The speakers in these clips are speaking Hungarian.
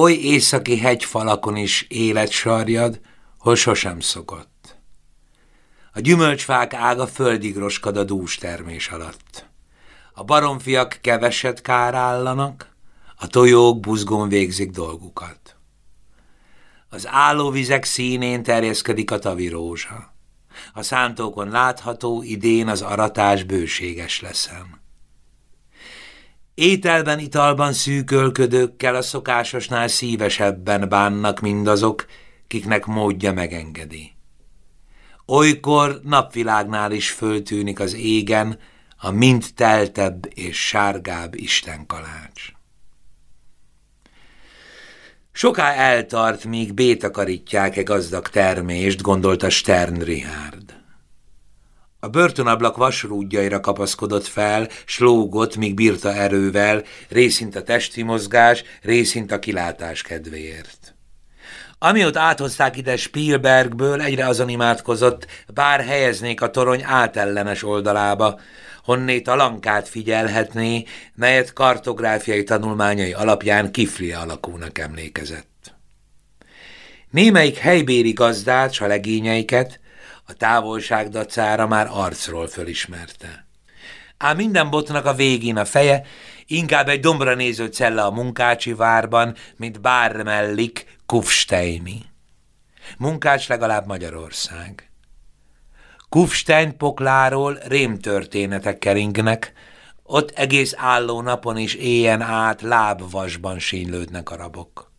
oly északi hegyfalakon is élet sarjad, hol sosem szokott. A gyümölcsfák ága földig roskad a dús termés alatt. A baromfiak keveset kárállanak, a tojók buzgón végzik dolgukat. Az állóvizek színén terjeszkedik a tavirózsa. A szántókon látható idén az aratás bőséges leszem. Ételben, italban szűkölködőkkel a szokásosnál szívesebben bánnak mindazok, kiknek módja megengedi. Olykor napvilágnál is föltűnik az égen a mind teltebb és sárgább istenkalács. Soká eltart, míg bétakarítják-e gazdag termést, gondolta Stern Richard. A börtönablak vasrúdjaira kapaszkodott fel, slógott, míg bírta erővel, részint a testi mozgás, részint a kilátás kedvéért. Amióta áthozták ide Spielbergből, egyre azon imádkozott, bár helyeznék a torony átellenes oldalába, honnét a lankát figyelhetné, melyet kartográfiai tanulmányai alapján kifli alakúnak emlékezett. Némelyik helybéri gazdát, a legényeiket a távolság dacára már arcról fölismerte. Ám minden botnak a végén a feje, inkább egy dombra néző cella a munkácsi várban, mint bármellik Kufsteini. Munkács legalább Magyarország. Kufstein pokláról rémtörténetek keringnek, ott egész álló napon is éjen át lábvasban sínylődnek a rabok.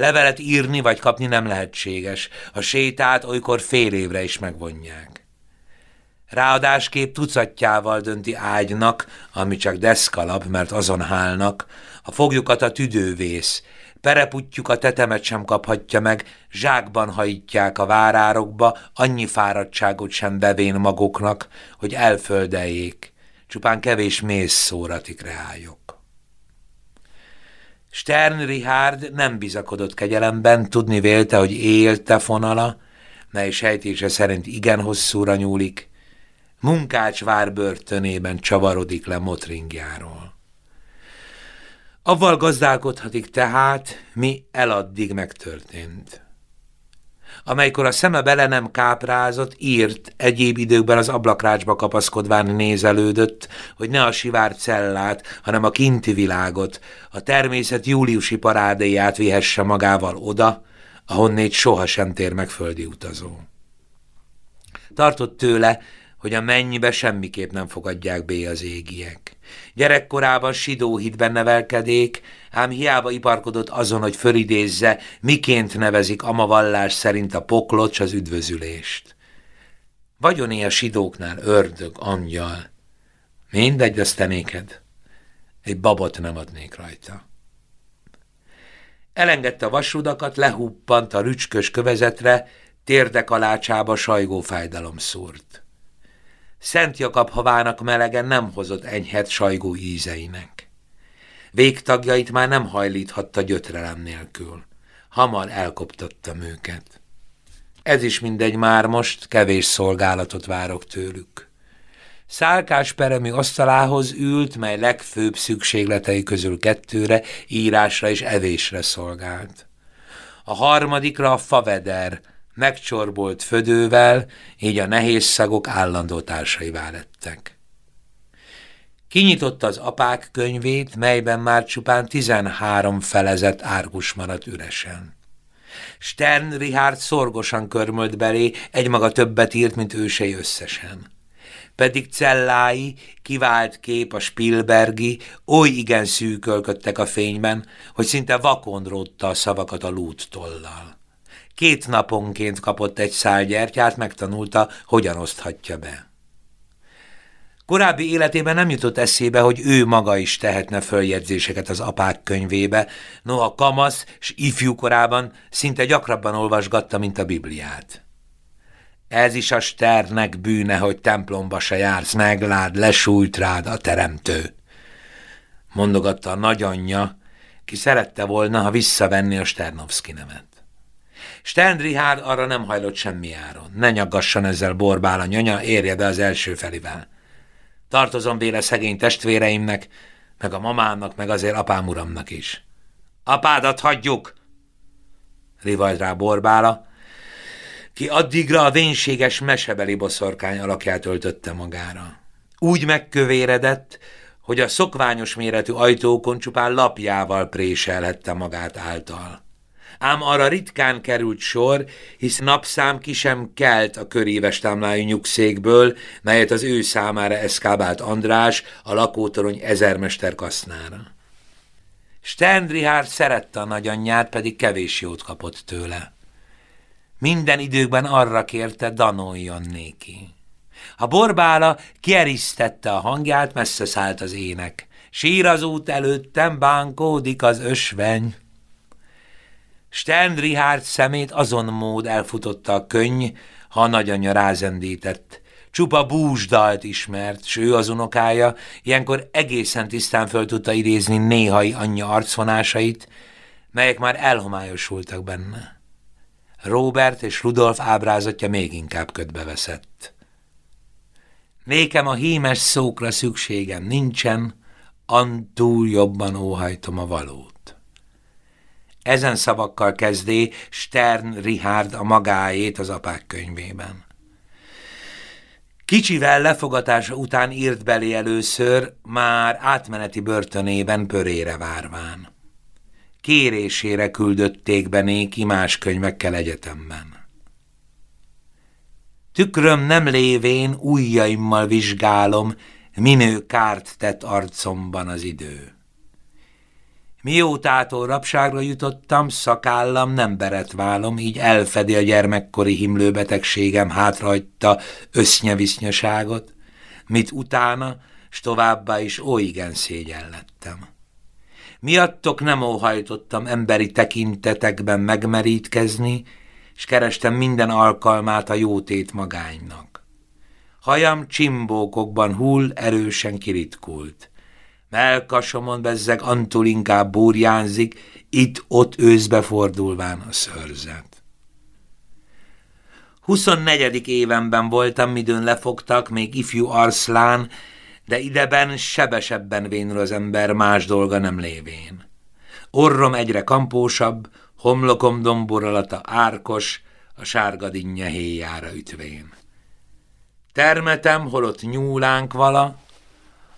Levelet írni vagy kapni nem lehetséges, a sétát olykor fél évre is megvonják. Ráadásképp tucatjával dönti ágynak, ami csak deszkalap, mert azon hálnak, a fogjukat a tüdővész, Pereputjuk a tetemet sem kaphatja meg, zsákban hajítják a várárokba, annyi fáradtságot sem bevén maguknak, hogy elföldeljék, csupán kevés mész szóratik reályok. Stern Richard nem bizakodott kegyelemben, tudni vélte, hogy élte fonala, mely sejtése szerint igen hosszúra nyúlik, munkács vár börtönében csavarodik le motringjáról. Avval gazdálkodhatik tehát, mi eladdig megtörtént. Amelykor a szeme bele nem káprázott, írt, egyéb időkben az ablakrácsba kapaszkodván nézelődött, hogy ne a sivár cellát, hanem a kinti világot, a természet júliusi parádéját vihesse magával oda, ahonnét sohasem tér meg földi utazó. Tartott tőle, hogy a mennyibe semmiképp nem fogadják be az égiek. Gyerekkorában sidóhitben nevelkedék, ám hiába iparkodott azon, hogy fölidézze, miként nevezik amavallás szerint a poklot az üdvözülést. Vagyoné a sidóknál ördög, angyal. Mindegy, azt tenéked. Egy babot nem adnék rajta. Elengedte a vasrudakat, lehuppant a rücskös kövezetre, térdekalácsába sajgó fájdalom szúrt. Szent Jakab havának melegen nem hozott enyhet sajgó ízeinek. Végtagjait már nem hajlíthatta gyötrelem nélkül. Hamar elkoptattam őket. Ez is mindegy már most, kevés szolgálatot várok tőlük. Szálkás peremi asztalához ült, mely legfőbb szükségletei közül kettőre, írásra és evésre szolgált. A harmadikra a faveder, megcsorbolt födővel, így a nehéz szagok állandó társaivá lettek. Kinyitotta az apák könyvét, melyben már csupán tizenhárom felezett árgus maradt üresen. Stern Richard szorgosan körmölt belé, egymaga többet írt, mint ősei összesen. Pedig cellái, kivált kép a Spielbergi, oly igen szűkölködtek a fényben, hogy szinte vakon rótta a szavakat a lút tollal. Két naponként kapott egy szál gyertyát, megtanulta, hogyan oszthatja be. Korábbi életében nem jutott eszébe, hogy ő maga is tehetne följegyzéseket az apák könyvébe, noha kamasz s ifjú korában szinte gyakrabban olvasgatta, mint a Bibliát. Ez is a sternek bűne, hogy templomba se jársz, meglád, lesújt rád a teremtő. Mondogatta a nagyanyja, ki szerette volna, ha visszavenni a Sternovszki nevet. Stendrihár arra nem hajlott semmi áron. Ne nyaggasson ezzel borbál a nyanya, érje be az első felivel. Tartozom véle szegény testvéreimnek, meg a mamámnak, meg azért apám uramnak is. Apádat hagyjuk! Rivalt rá Borbála, ki addigra a vénséges mesebeli boszorkány alakját öltötte magára. Úgy megkövéredett, hogy a szokványos méretű ajtókon csupán lapjával préselhette magát által. Ám arra ritkán került sor, hisz napszám ki sem kelt a köréves támlájú nyugszékből, melyet az ő számára eszkábált András, a lakótorony ezermester kasznára. Stendrihár szerette a nagyanyját, pedig kevés jót kapott tőle. Minden időkben arra kérte, danoljon néki. A borbála kierisztette a hangját, messze szállt az ének. Sír az út előttem, bánkódik az ösveny. Stern Richard szemét azon mód elfutotta a könny, ha a nagyanyja rázendített. Csupa búsdalt ismert, s ő az unokája, ilyenkor egészen tisztán föl tudta idézni néhai anyja arcvonásait, melyek már elhomályosultak benne. Robert és Rudolf ábrázatja még inkább ködbe veszett. Nékem a hímes szókra szükségem nincsen, antúl jobban óhajtom a valót. Ezen szavakkal kezdé Stern Richard a magáét az apák könyvében. Kicsivel lefogatása után írt belé először, már átmeneti börtönében pörére várván. Kérésére küldötték be néki más könyvekkel egyetemben. Tükröm nem lévén ujjaimmal vizsgálom, minő kárt tett arcomban az idő. Miótától rapságra jutottam, szakállam nem beretválom, így elfedi a gyermekkori himlőbetegségem, hátrahagyta össznyevisznyaságot, mit utána, s továbbá is óigen szégyellettem. Miattok nem óhajtottam emberi tekintetekben megmerítkezni, és kerestem minden alkalmát a jótét magánynak. Hajam csimbókokban hull, erősen kiritkult. Melkasomon bezzeg antul inkább burjánzik, itt-ott őszbe fordulván a szörzet. 24. évenben voltam, midőn lefogtak, még ifjú arszlán, de ideben sebesebben vénül az ember más dolga nem lévén. Orrom egyre kampósabb, homlokom domboralata árkos, a sárga dinnye héjára ütvén. Termetem, holott nyúlánk vala,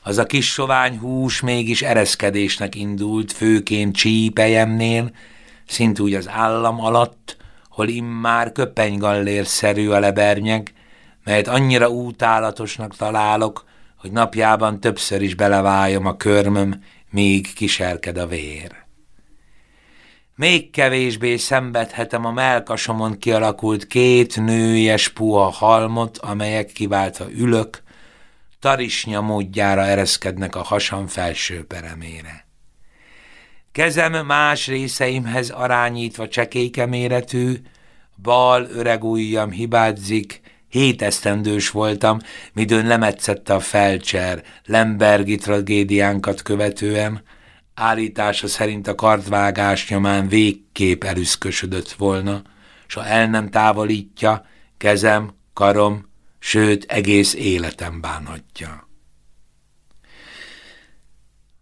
az a kis sovány hús mégis ereszkedésnek indult, főként csípejemnél, szint úgy az állam alatt, hol immár köpenygallérszerű a lebernyeg, melyet annyira útálatosnak találok, hogy napjában többször is beleváljom a körmöm, míg kiserked a vér. Még kevésbé szenvedhetem a melkasomon kialakult két nőjes puha halmot, amelyek kiváltva ülök, tarisnya módjára ereszkednek a hasam felső peremére. Kezem más részeimhez arányítva csekéke méretű, bal öreg ujjam hibázik, hétesztendős voltam, midőn lemetszette a felcser Lembergi tragédiánkat követően, Állítása szerint a kartvágás nyomán végképp elüszkösödött volna, s ha el nem távolítja, kezem, karom, sőt egész életem bánhatja.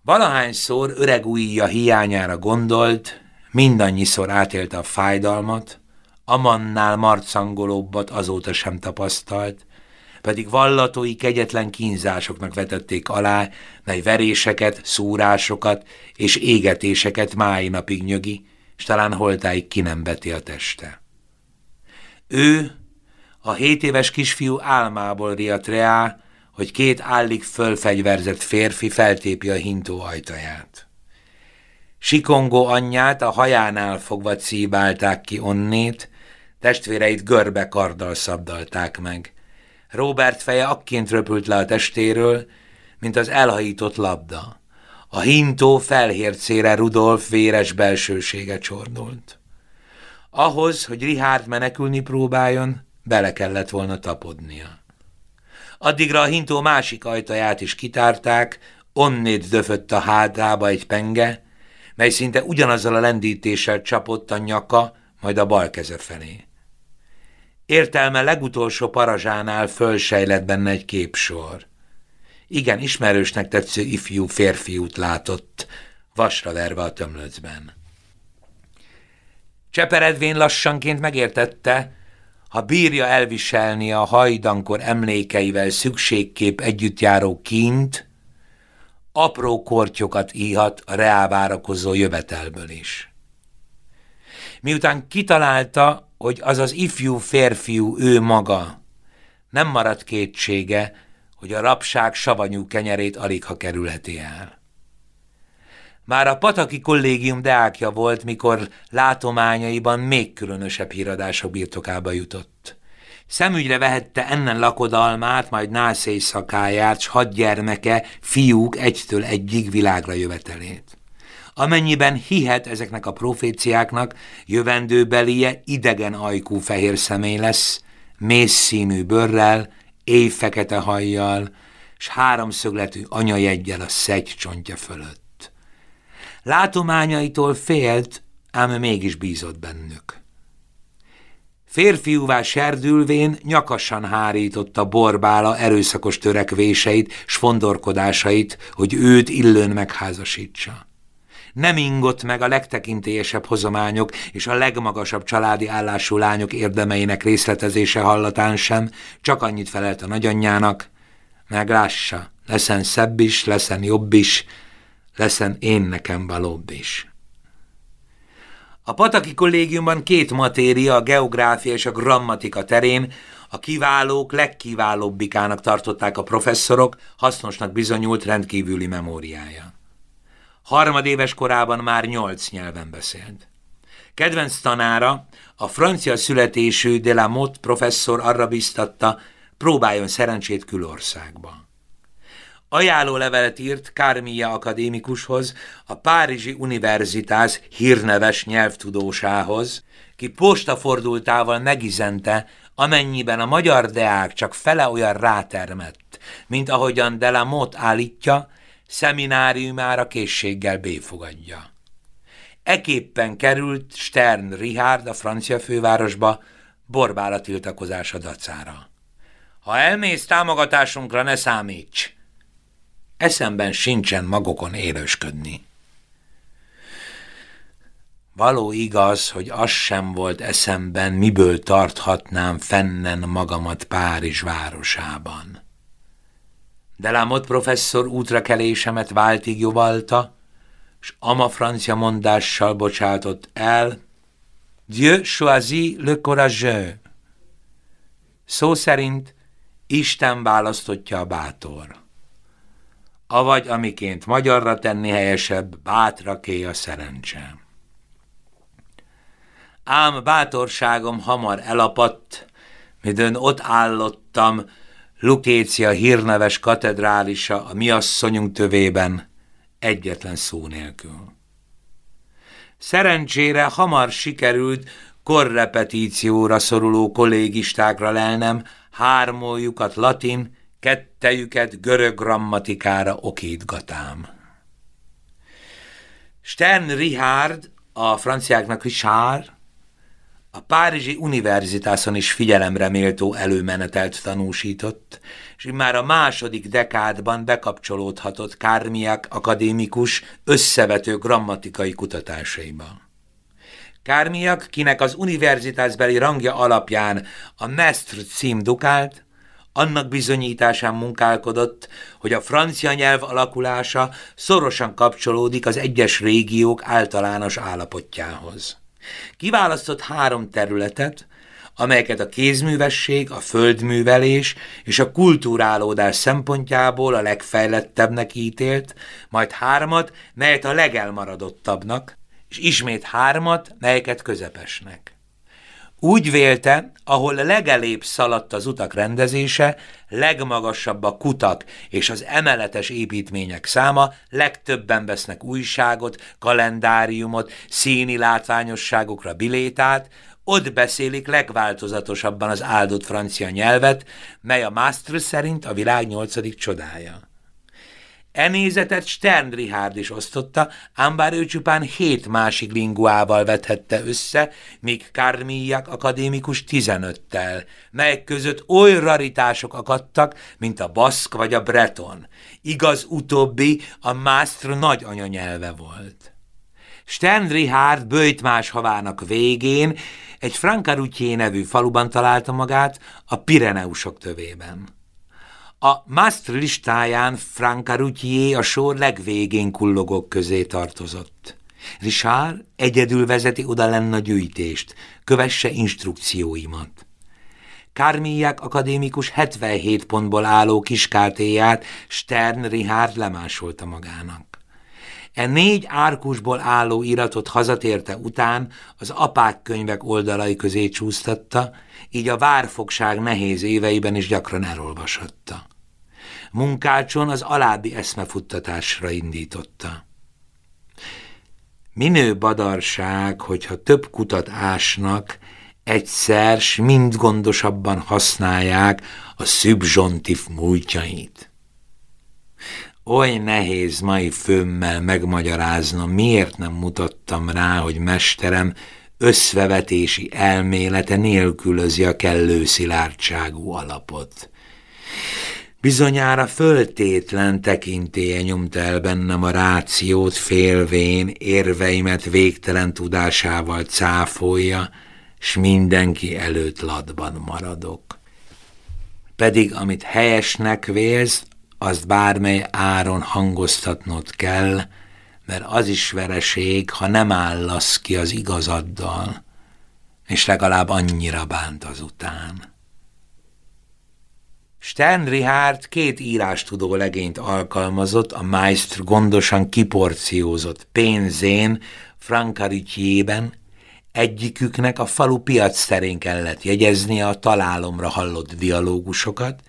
Valahányszor öreg ujja hiányára gondolt, mindannyiszor átélte a fájdalmat, amannál marcangolóbbat azóta sem tapasztalt, pedig vallatói kegyetlen kínzásoknak vetették alá, mely veréseket, szúrásokat és égetéseket mái napig nyögi, és talán holtáig ki nem beti a teste. Ő, a hét éves kisfiú álmából riadt reá, hogy két állig fölfegyverzett férfi feltépi a hintó ajtaját. Sikongó anyját a hajánál fogva cíbálták ki onnét, testvéreit görbe karddal szabdalták meg, Robert feje akként röpült le a testéről, mint az elhajított labda. A hintó felhércére Rudolf véres belsősége csordult. Ahhoz, hogy Richard menekülni próbáljon, bele kellett volna tapodnia. Addigra a hintó másik ajtaját is kitárták, onnét döfött a hátába egy penge, mely szinte ugyanazzal a lendítéssel csapott a nyaka, majd a bal keze felé. Értelme legutolsó parazsánál fölsejlett benne egy képsor. Igen, ismerősnek tetsző ifjú férfiút látott, vasra verve a tömlöcben. Cseperedvén lassanként megértette, ha bírja elviselni a hajdankor emlékeivel szükségkép együtt járó kint, apró kortyokat íhat a reálvárakozó jövetelből is. Miután kitalálta, hogy az az ifjú férfiú ő maga, nem maradt kétsége, hogy a rabság savanyú kenyerét alig ha kerülheti el. Már a Pataki kollégium deákja volt, mikor látományaiban még különösebb híradások birtokába jutott. Szemügyre vehette ennen lakodalmát, majd nász éjszakáját, s hat gyermeke, fiúk egytől egyig világra jövetelét. Amennyiben hihet ezeknek a proféciáknak, jövendőbelie idegen ajkú fehér személy lesz, mész színű bőrrel, éjfekete hajjal, s háromszögletű anyajeggyel a szegy csontja fölött. Látományaitól félt, ám mégis bízott bennük. Férfiúvá serdülvén nyakasan hárította borbála erőszakos törekvéseit, s fondorkodásait, hogy őt illőn megházasítsa. Nem ingott meg a legtekintélyesebb hozományok és a legmagasabb családi állású lányok érdemeinek részletezése hallatán sem, csak annyit felelt a nagyanyjának, meglássa, leszen szebb is, leszen jobb is, leszen én nekem valóbb is. A Pataki kollégiumban két matéria, a geográfia és a grammatika terén a kiválók legkiválóbbikának tartották a professzorok, hasznosnak bizonyult rendkívüli memóriája. Harmadéves korában már nyolc nyelven beszélt. Kedvenc tanára, a francia születésű de la professzor arra biztatta, próbáljon szerencsét külországba. Ajánló levelet írt Kármia akadémikushoz, a Párizsi Univerzitás hírneves nyelvtudósához, ki postafordultával megizente, amennyiben a magyar deák csak fele olyan rátermett, mint ahogyan Delamot állítja, szemináriumára készséggel béfogadja. Eképpen került Stern Richard a francia fővárosba borbála tiltakozása dacára. Ha elmész támogatásunkra, ne számíts! Eszemben sincsen magokon élősködni. Való igaz, hogy az sem volt eszemben, miből tarthatnám fennen magamat Párizs városában. De Lamott professzor útrakelésemet váltig jovalta, s ama francia mondással bocsátott el, Dieu choisit le courageux. Szó szerint Isten választotja a bátor avagy amiként magyarra tenni helyesebb, bátraké a szerencsém. Ám bátorságom hamar elapadt, midőn ott állottam Lukécia hírneves katedrálisa a mi asszonyunk tövében, egyetlen szó nélkül. Szerencsére hamar sikerült korrepetícióra szoruló kollégistákra lelnem, hármójukat latin, kettejüket görög grammatikára okítgatám. Stern Richard, a franciáknak Richard, a Párizsi Univerzitáson is figyelemre méltó előmenetelt tanúsított, és már a második dekádban bekapcsolódhatott Kármiák akadémikus összevető grammatikai kutatásaiba. Kármiak, kinek az univerzitásbeli rangja alapján a Mestre cím dukált, annak bizonyításán munkálkodott, hogy a francia nyelv alakulása szorosan kapcsolódik az egyes régiók általános állapotjához. Kiválasztott három területet, amelyeket a kézművesség, a földművelés és a kultúrálódás szempontjából a legfejlettebbnek ítélt, majd hármat, melyet a legelmaradottabbnak, és ismét hármat, melyeket közepesnek. Úgy vélte, ahol legelébb szaladt az utak rendezése, legmagasabb a kutak és az emeletes építmények száma, legtöbben vesznek újságot, kalendáriumot, színi látványosságokra bilétát, ott beszélik legváltozatosabban az áldott francia nyelvet, mely a Master szerint a világ nyolcadik csodája. Enézetet Stern Richard is osztotta, ám bár ő csupán hét másik linguával vethette össze, míg Kármíjak akadémikus tizenöttel, melyek között oly raritások akadtak, mint a baszk vagy a breton. Igaz utóbbi a Mástr nagy anyanyelve volt. Stern Richard Böjtmás havának végén egy Francarutyé nevű faluban találta magát a Pireneusok tövében. A Mastr listáján Francarutyé a sor legvégén kullogók közé tartozott. Richard egyedül vezeti oda lenne a gyűjtést, kövesse instrukcióimat. Kármíják akadémikus 77 pontból álló kiskártéját Stern Richard lemásolta magának. E négy árkusból álló iratot hazatérte után az apák könyvek oldalai közé csúsztatta, így a várfogság nehéz éveiben is gyakran elolvashatta. Munkácson az alábbi eszmefuttatásra indította. Minő badarság, hogyha több kutat ásnak, egyszer, s mind gondosabban használják a szübzsontif múltjait. Oly nehéz mai főmmel megmagyaráznom, miért nem mutattam rá, hogy mesterem összvevetési elmélete nélkülözi a kellő szilárdságú alapot. Bizonyára föltétlen tekintélye nyomta el bennem a rációt félvén, érveimet végtelen tudásával cáfolja, s mindenki előtt ladban maradok. Pedig amit helyesnek vélsz, azt bármely áron hangoztatnod kell, mert az is vereség, ha nem állasz ki az igazaddal, és legalább annyira bánt azután. Stern Richard két írástudó legényt alkalmazott a Maestr gondosan kiporciózott pénzén Frankarütyjében, egyiküknek a falu piac terén kellett jegyeznie a találomra hallott dialógusokat,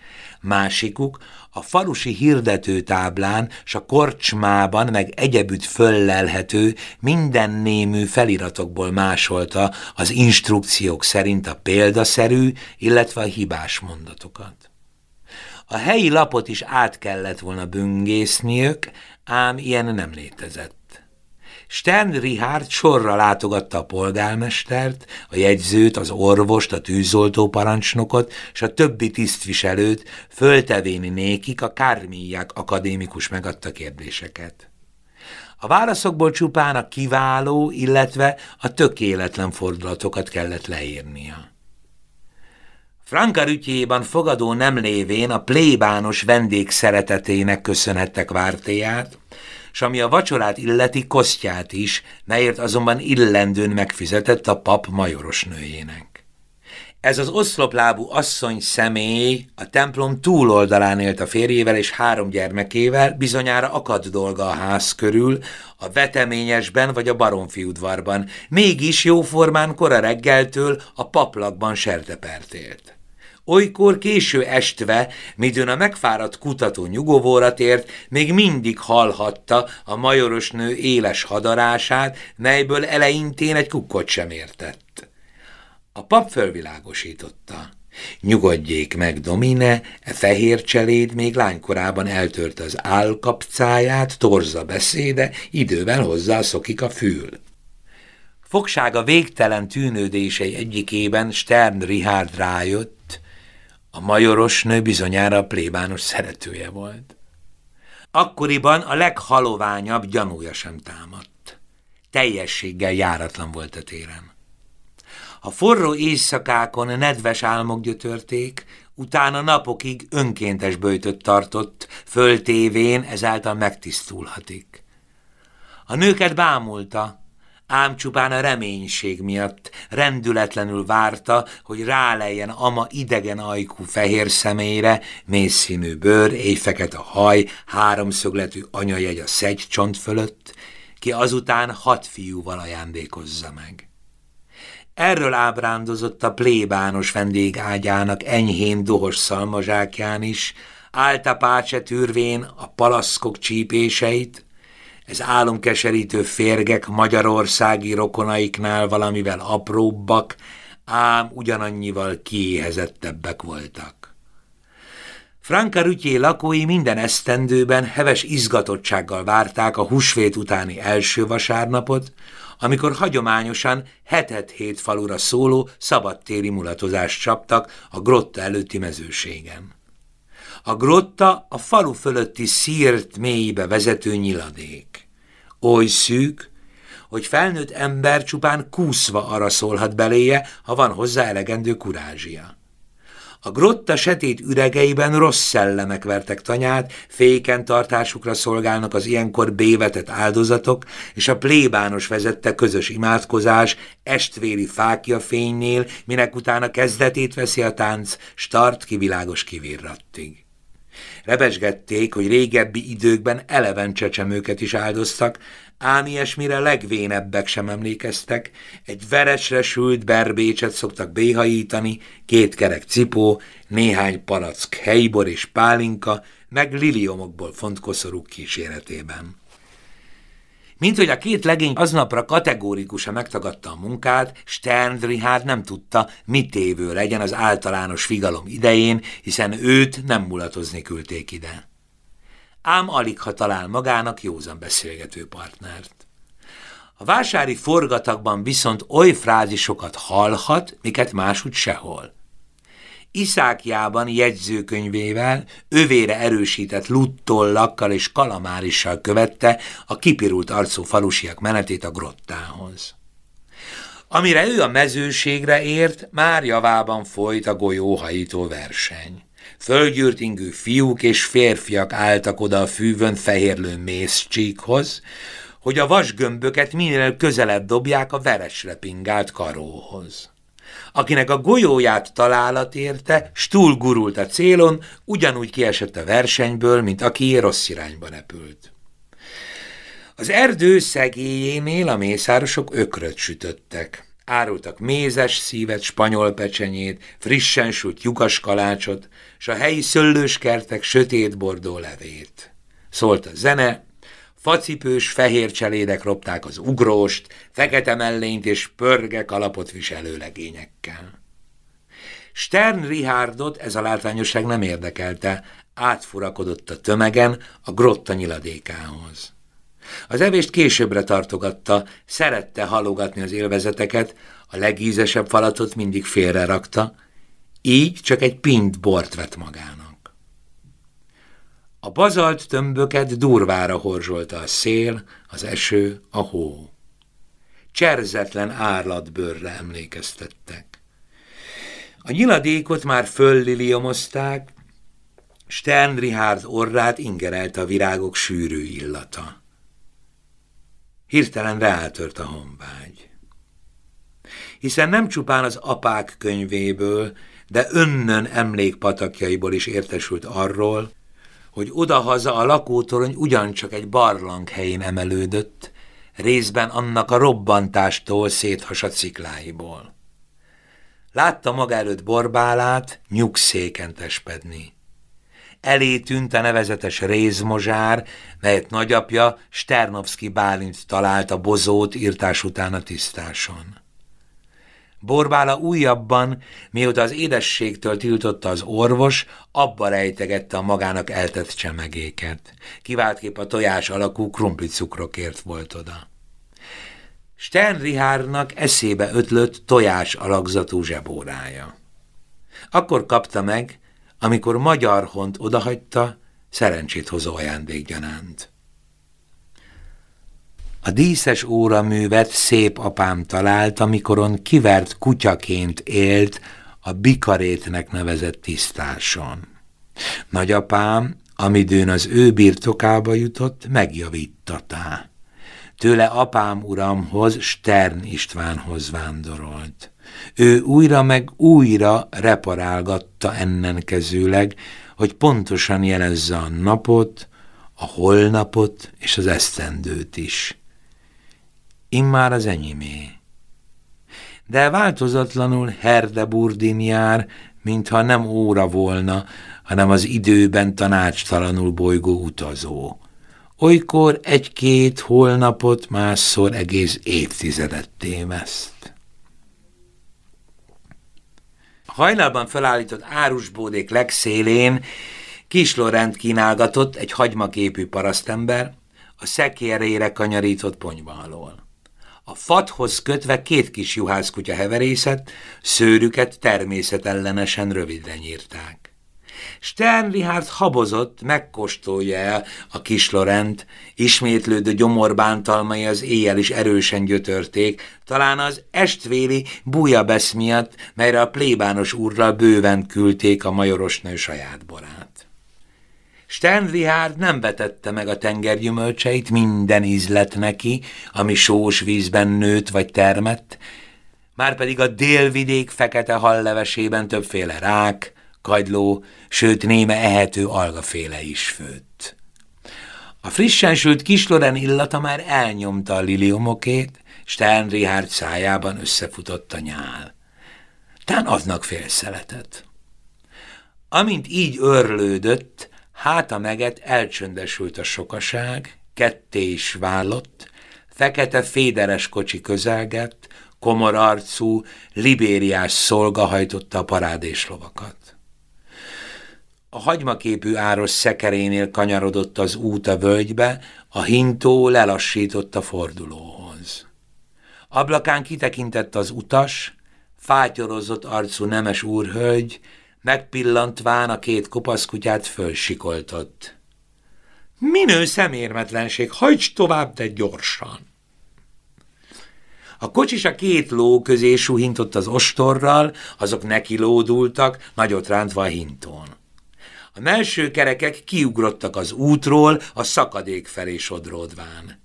másikuk a falusi hirdetőtáblán s a korcsmában meg egyebütt föllelhető minden némű feliratokból másolta az instrukciók szerint a példaszerű, illetve a hibás mondatokat. A helyi lapot is át kellett volna böngészniük, ám ilyen nem létezett. Stern Richard sorra látogatta a polgármestert, a jegyzőt, az orvost, a tűzoltó parancsnokot és a többi tisztviselőt, föltevéni nékik a kármíják akadémikus megadta kérdéseket. A válaszokból csupán a kiváló, illetve a tökéletlen fordulatokat kellett leírnia. Franka rütyében fogadó nem lévén a plébános vendég szeretetének köszönhettek vártéját, s ami a vacsorát illeti kosztját is, melyért azonban illendőn megfizetett a pap majoros nőjének. Ez az oszloplábú asszony személy a templom túloldalán élt a férjével és három gyermekével, bizonyára akad dolga a ház körül, a veteményesben vagy a baromfi udvarban, mégis jóformán kora reggeltől a paplakban sertepert élt. Olykor késő estve, midőn a megfáradt kutató nyugovóra tért, még mindig hallhatta a majoros nő éles hadarását, melyből eleintén egy kukkot sem értett. A pap fölvilágosította. Nyugodjék meg, Domine, e fehér cseléd még lánykorában eltört az állkapcáját, torza beszéde, idővel hozzászokik a fül. Fogsága végtelen tűnődései egyikében Stern Richard rájött, a majoros nő bizonyára a plébános szeretője volt. Akkoriban a leghaloványabb gyanúja sem támadt. Teljességgel járatlan volt a téren. A forró éjszakákon nedves álmok gyötörték, utána napokig önkéntes böjtöt tartott, föltévén ezáltal megtisztulhatik. A nőket bámulta, ám csupán a reménység miatt rendületlenül várta, hogy rálejjen ama idegen ajkú fehér szemére, mészszínű bőr, éjfekete haj, háromszögletű anyajegy a szegy csont fölött, ki azután hat fiúval ajándékozza meg. Erről ábrándozott a plébános vendégágyának enyhén dohos szalmazsákján is, áltapácse tűrvén a palaszkok csípéseit, ez álomkeserítő férgek magyarországi rokonaiknál valamivel apróbbak, ám ugyanannyival kiéhezettebbek voltak. Franka Rütyé lakói minden esztendőben heves izgatottsággal várták a húsvét utáni első vasárnapot, amikor hagyományosan hetet hét falura szóló szabadtéri mulatozást csaptak a grotta előtti mezőségen. A grotta a falu fölötti szírt mélybe vezető nyiladék. Oly szűk, hogy felnőtt ember csupán kúszva arra szólhat beléje, ha van hozzá elegendő kurázsia. A grotta setét üregeiben rossz szellemek vertek tanyát, féken tartásukra szolgálnak az ilyenkor bévetett áldozatok, és a plébános vezette közös imádkozás estvéli fákja fénynél, minek utána kezdetét veszi a tánc, start kivilágos kivirrattig. Rebesgették, hogy régebbi időkben eleven csecsemőket is áldoztak, ám ilyesmire legvénebbek sem emlékeztek, egy veresre sült berbécset szoktak béhajítani, két kerek cipó, néhány palack helybor és pálinka, meg liliomokból font koszorúk kíséretében. Mint hogy a két legény aznapra kategórikusan megtagadta a munkát, Stern Richard nem tudta, mit tévő legyen az általános figalom idején, hiszen őt nem mulatozni küldték ide. Ám alig ha talál magának józan beszélgető partnert. A vásári forgatakban viszont oly frázisokat hallhat, miket máshogy sehol – Iszákjában jegyzőkönyvével, övére erősített luttollakkal és kalamárissal követte a kipirult arcú falusiak menetét a grottához. Amire ő a mezőségre ért, már javában folyt a golyóhajító verseny. Földgyűrt ingű fiúk és férfiak álltak oda a fűvön fehérlő mészcsíkhoz, hogy a vasgömböket minél közelebb dobják a veresre pingált karóhoz akinek a golyóját találat érte, stúl gurult a célon, ugyanúgy kiesett a versenyből, mint aki rossz irányba repült. Az erdő szegélyénél a mészárosok ökröt sütöttek. Árultak mézes szívet, spanyol pecsenyét, frissen sült lyukas kalácsot, s a helyi szöllőskertek sötét bordó levét. Szólt a zene, Facipős fehér cselédek ropták az ugróst, fekete mellényt és pörge kalapot viselő legényekkel. Stern Richardot ez a látványosság nem érdekelte, átfurakodott a tömegen a grotta nyiladékához. Az evést későbbre tartogatta, szerette halogatni az élvezeteket, a legízesebb falatot mindig félre rakta, így csak egy pint bort vett magának. A bazalt tömböket durvára horzsolta a szél, az eső, a hó. Cserzetlen árlatbőrre emlékeztettek. A nyiladékot már fölliliomozták, Stern orrát ingerelte a virágok sűrű illata. Hirtelen rátört a honvágy. Hiszen nem csupán az apák könyvéből, de önnön emlékpatakjaiból is értesült arról, hogy odahaza a lakótorony ugyancsak egy barlang helyén emelődött, részben annak a robbantástól széthasadt szikláiból. Látta maga előtt borbálát nyugszéken tespedni. Elé tűnt a nevezetes rézmozsár, melyet nagyapja Sternovszki Bálint talált a bozót írtás után a tisztáson. Borbála újabban, mióta az édességtől tiltotta az orvos, abba rejtegette a magának eltett csemegéket. Kiváltképp a tojás alakú krumplicukrokért volt oda. Sternrihárnak eszébe ötlött tojás alakzatú zsebórája. Akkor kapta meg, amikor magyar hont odahagyta, szerencsét hozó ajándékgyanánt. A díszes óraművet szép apám talált, amikoron kivert kutyaként élt a bikarétnek nevezett tisztáson. Nagyapám, amidőn az ő birtokába jutott, megjavíttatá. Tőle apám uramhoz, Stern Istvánhoz vándorolt. Ő újra meg újra reparálgatta ennenkezőleg, hogy pontosan jelezze a napot, a holnapot és az esztendőt is immár az enyémé. De változatlanul Herdeburdin jár, mintha nem óra volna, hanem az időben tanácstalanul bolygó utazó. Olykor egy-két holnapot, másszor egész évtizedet témeszt. A hajnalban felállított árusbódék legszélén Kis Lorent kínálgatott egy hagymaképű parasztember, a szekérére kanyarított ponyva alól. A fathoz kötve két kis juhászkutya heverészet, szőrüket természetellenesen rövidre nyírták. Stern Richard habozott, megkóstolja a kis Lorent, ismétlődő gyomorbántalmai az éjjel is erősen gyötörték, talán az estvéli bujabesz miatt, melyre a plébános úrral bőven küldték a majorosnő saját borát. Stern Richard nem vetette meg a tengergyümölcseit, minden ízlet neki, ami sós vízben nőtt vagy termett, márpedig a délvidék fekete hallevesében többféle rák, kagyló, sőt néme ehető algaféle is főtt. A frissen sült kisloren illata már elnyomta a liliomokét, Stern Richard szájában összefutott a nyál. Tán adnak félszeletet. Amint így örlődött, háta meget elcsöndesült a sokaság, ketté is vállott, fekete féderes kocsi közelgett, komor arcú, libériás szolga hajtotta a parádéslovakat. A hagymaképű áros szekerénél kanyarodott az út a völgybe, a hintó lelassított a fordulóhoz. Ablakán kitekintett az utas, fátyorozott arcú nemes úrhölgy, megpillantván a két kopaszkutyát fölsikoltott. Minő szemérmetlenség, hajts tovább, de gyorsan! A kocsis a két ló közé suhintott az ostorral, azok neki lódultak, nagyot rántva a hintón. A melső kerekek kiugrottak az útról, a szakadék felé sodródván.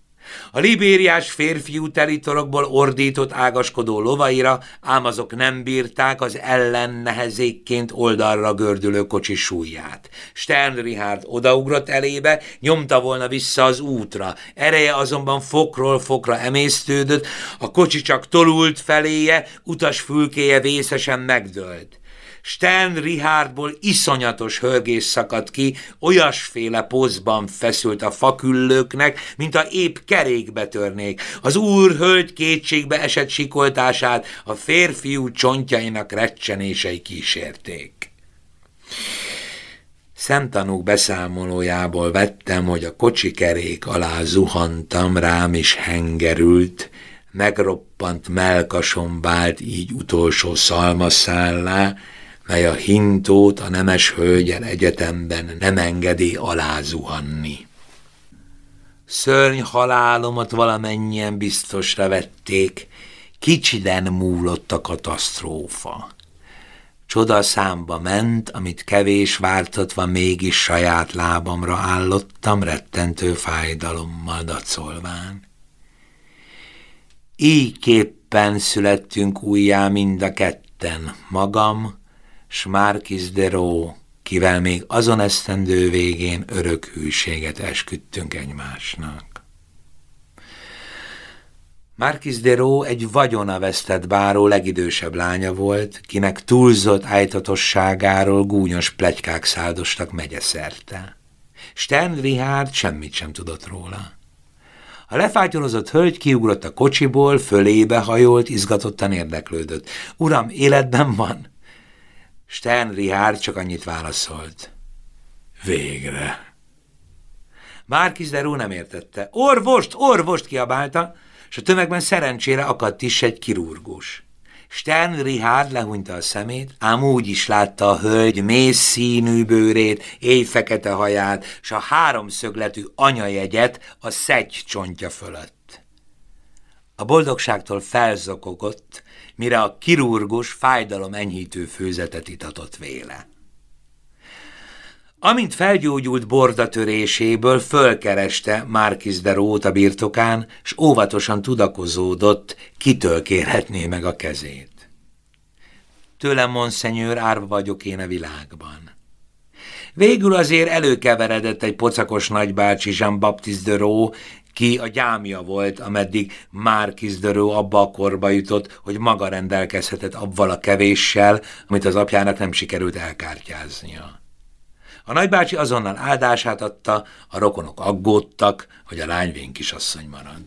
A libériás férfiú telitorokból ordított ágaskodó lovaira, ám azok nem bírták az ellen nehezékként oldalra gördülő kocsi súlyát. Stern Richard odaugrott elébe, nyomta volna vissza az útra. Ereje azonban fokról fokra emésztődött, a kocsi csak tolult feléje, utas fülkéje vészesen megdőlt. Stern Richardból iszonyatos hörgés szakadt ki, olyasféle pozban feszült a faküllőknek, mint a épp kerékbe törnék. Az úr hölgy kétségbe esett sikoltását a férfiú csontjainak recsenései kísérték. Szemtanúk beszámolójából vettem, hogy a kocsi kerék alá zuhantam, rám is hengerült, megroppant melkason vált így utolsó szalmaszállá, mely a hintót a nemes hölgyel egyetemben nem engedi alázuhanni. Szörny halálomat valamennyien biztosra vették, kicsiden múlott a katasztrófa. Csoda számba ment, amit kevés vártatva mégis saját lábamra állottam, rettentő fájdalommal dacolván. Így képpen születtünk újjá mind a ketten, magam, s Márkiz de Ró, kivel még azon esztendő végén örök hűséget esküdtünk egymásnak. Márkiz de egy vagyona vesztett báró legidősebb lánya volt, kinek túlzott ájtatosságáról gúnyos plegykák száldostak megyeszerte. Stern Richard semmit sem tudott róla. A lefátyolozott hölgy kiugrott a kocsiból, fölébe hajolt, izgatottan érdeklődött. Uram, életben van? Stern Richard csak annyit válaszolt. Végre. Márkiz de nem értette. Orvost, orvost kiabálta, és a tömegben szerencsére akadt is egy kirurgus. Stern Richard lehúnyta a szemét, ám úgy is látta a hölgy mész színű bőrét, éjfekete haját, s a háromszögletű anyajegyet a szegy csontja fölött. A boldogságtól felzokogott, mire a kirurgus fájdalom enyhítő főzetet itatott véle. Amint felgyógyult bordatöréséből, fölkereste Márkiz de Róta birtokán, s óvatosan tudakozódott, kitől kérhetné meg a kezét. Tőlem, monszenyőr, árva vagyok én a világban. Végül azért előkeveredett egy pocakos nagybácsi Jean-Baptiste de Ró, ki a gyámja volt, ameddig már Dörő abba a korba jutott, hogy maga rendelkezhetett abval a kevéssel, amit az apjának nem sikerült elkártyáznia. A nagybácsi azonnal áldását adta, a rokonok aggódtak, hogy a lány vén kisasszony marad.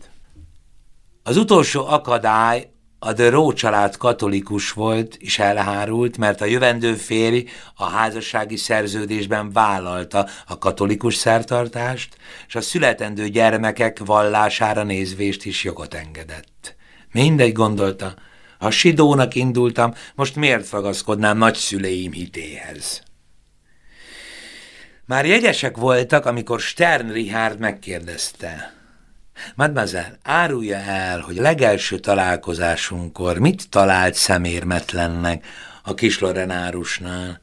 Az utolsó akadály a de Ró család katolikus volt és elhárult, mert a jövendő férj a házassági szerződésben vállalta a katolikus szertartást, és a születendő gyermekek vallására nézvést is jogot engedett. Mindegy gondolta, ha sidónak indultam, most miért fagaszkodnám nagyszüleim hitéhez? Már jegyesek voltak, amikor Stern Richard megkérdezte. Mademoiselle, árulja el, hogy legelső találkozásunkkor mit talált szemérmetlennek a kis Lorenárusnál.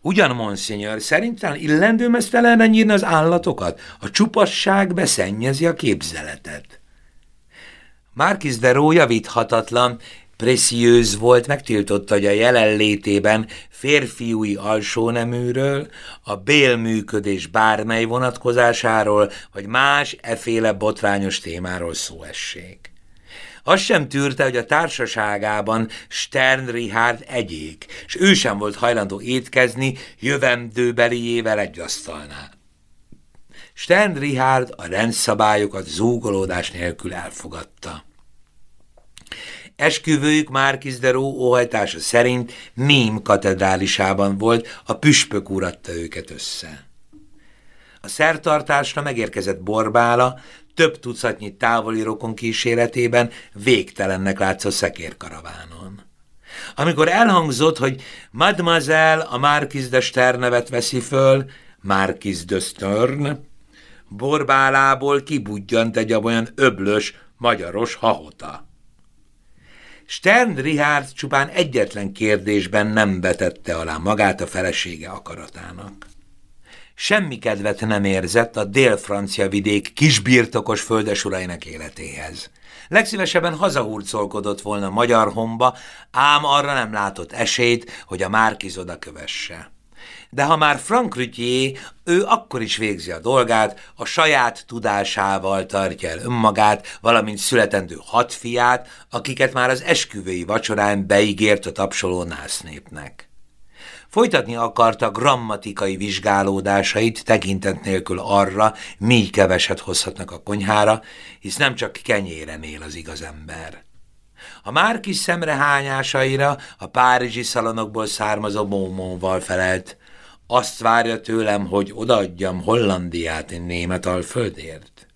Ugyan, monszínyor, szerintem illendő mesztelenre nyírni az állatokat? A csupasság beszennyezi a képzeletet. Márkiz de Ró javíthatatlan, Preciőz volt, megtiltotta, hogy a jelenlétében férfiúi alsóneműről, a bélműködés bármely vonatkozásáról, vagy más eféle botrányos témáról szó essék. Azt sem tűrte, hogy a társaságában Stern Richard egyék, és ő sem volt hajlandó étkezni jövendőbeliével egy asztalnál. Stern Richard a rendszabályokat zúgolódás nélkül elfogadta. Esküvőjük Márkiz de Ró óhajtása szerint Ném katedrálisában volt, a püspök uratta őket össze. A szertartásra megérkezett Borbála, több tucatnyi távoli rokon kíséretében végtelennek látszó szekérkaravánon. Amikor elhangzott, hogy Mademoiselle a Márkiz de Stern nevet veszi föl, Márkiz de Stern, Borbálából kibudjant egy olyan öblös, magyaros hahota. Stern Richard csupán egyetlen kérdésben nem vetette alá magát a felesége akaratának. Semmi kedvet nem érzett a dél-francia vidék kisbirtokos földesurainak életéhez. Legszívesebben hazahurcolkodott volna magyar homba, ám arra nem látott esélyt, hogy a Márkiz oda kövesse de ha már Frank Rütjé, ő akkor is végzi a dolgát, a saját tudásával tartja el önmagát, valamint születendő hat fiát, akiket már az esküvői vacsorán beígért a tapsoló násznépnek. Folytatni akarta grammatikai vizsgálódásait tekintet nélkül arra, mi keveset hozhatnak a konyhára, hisz nem csak kenyéren él az igaz ember. A Márkis szemrehányásaira a párizsi szalonokból származó mómóval felelt, azt várja tőlem, hogy odaadjam Hollandiát német alföldért.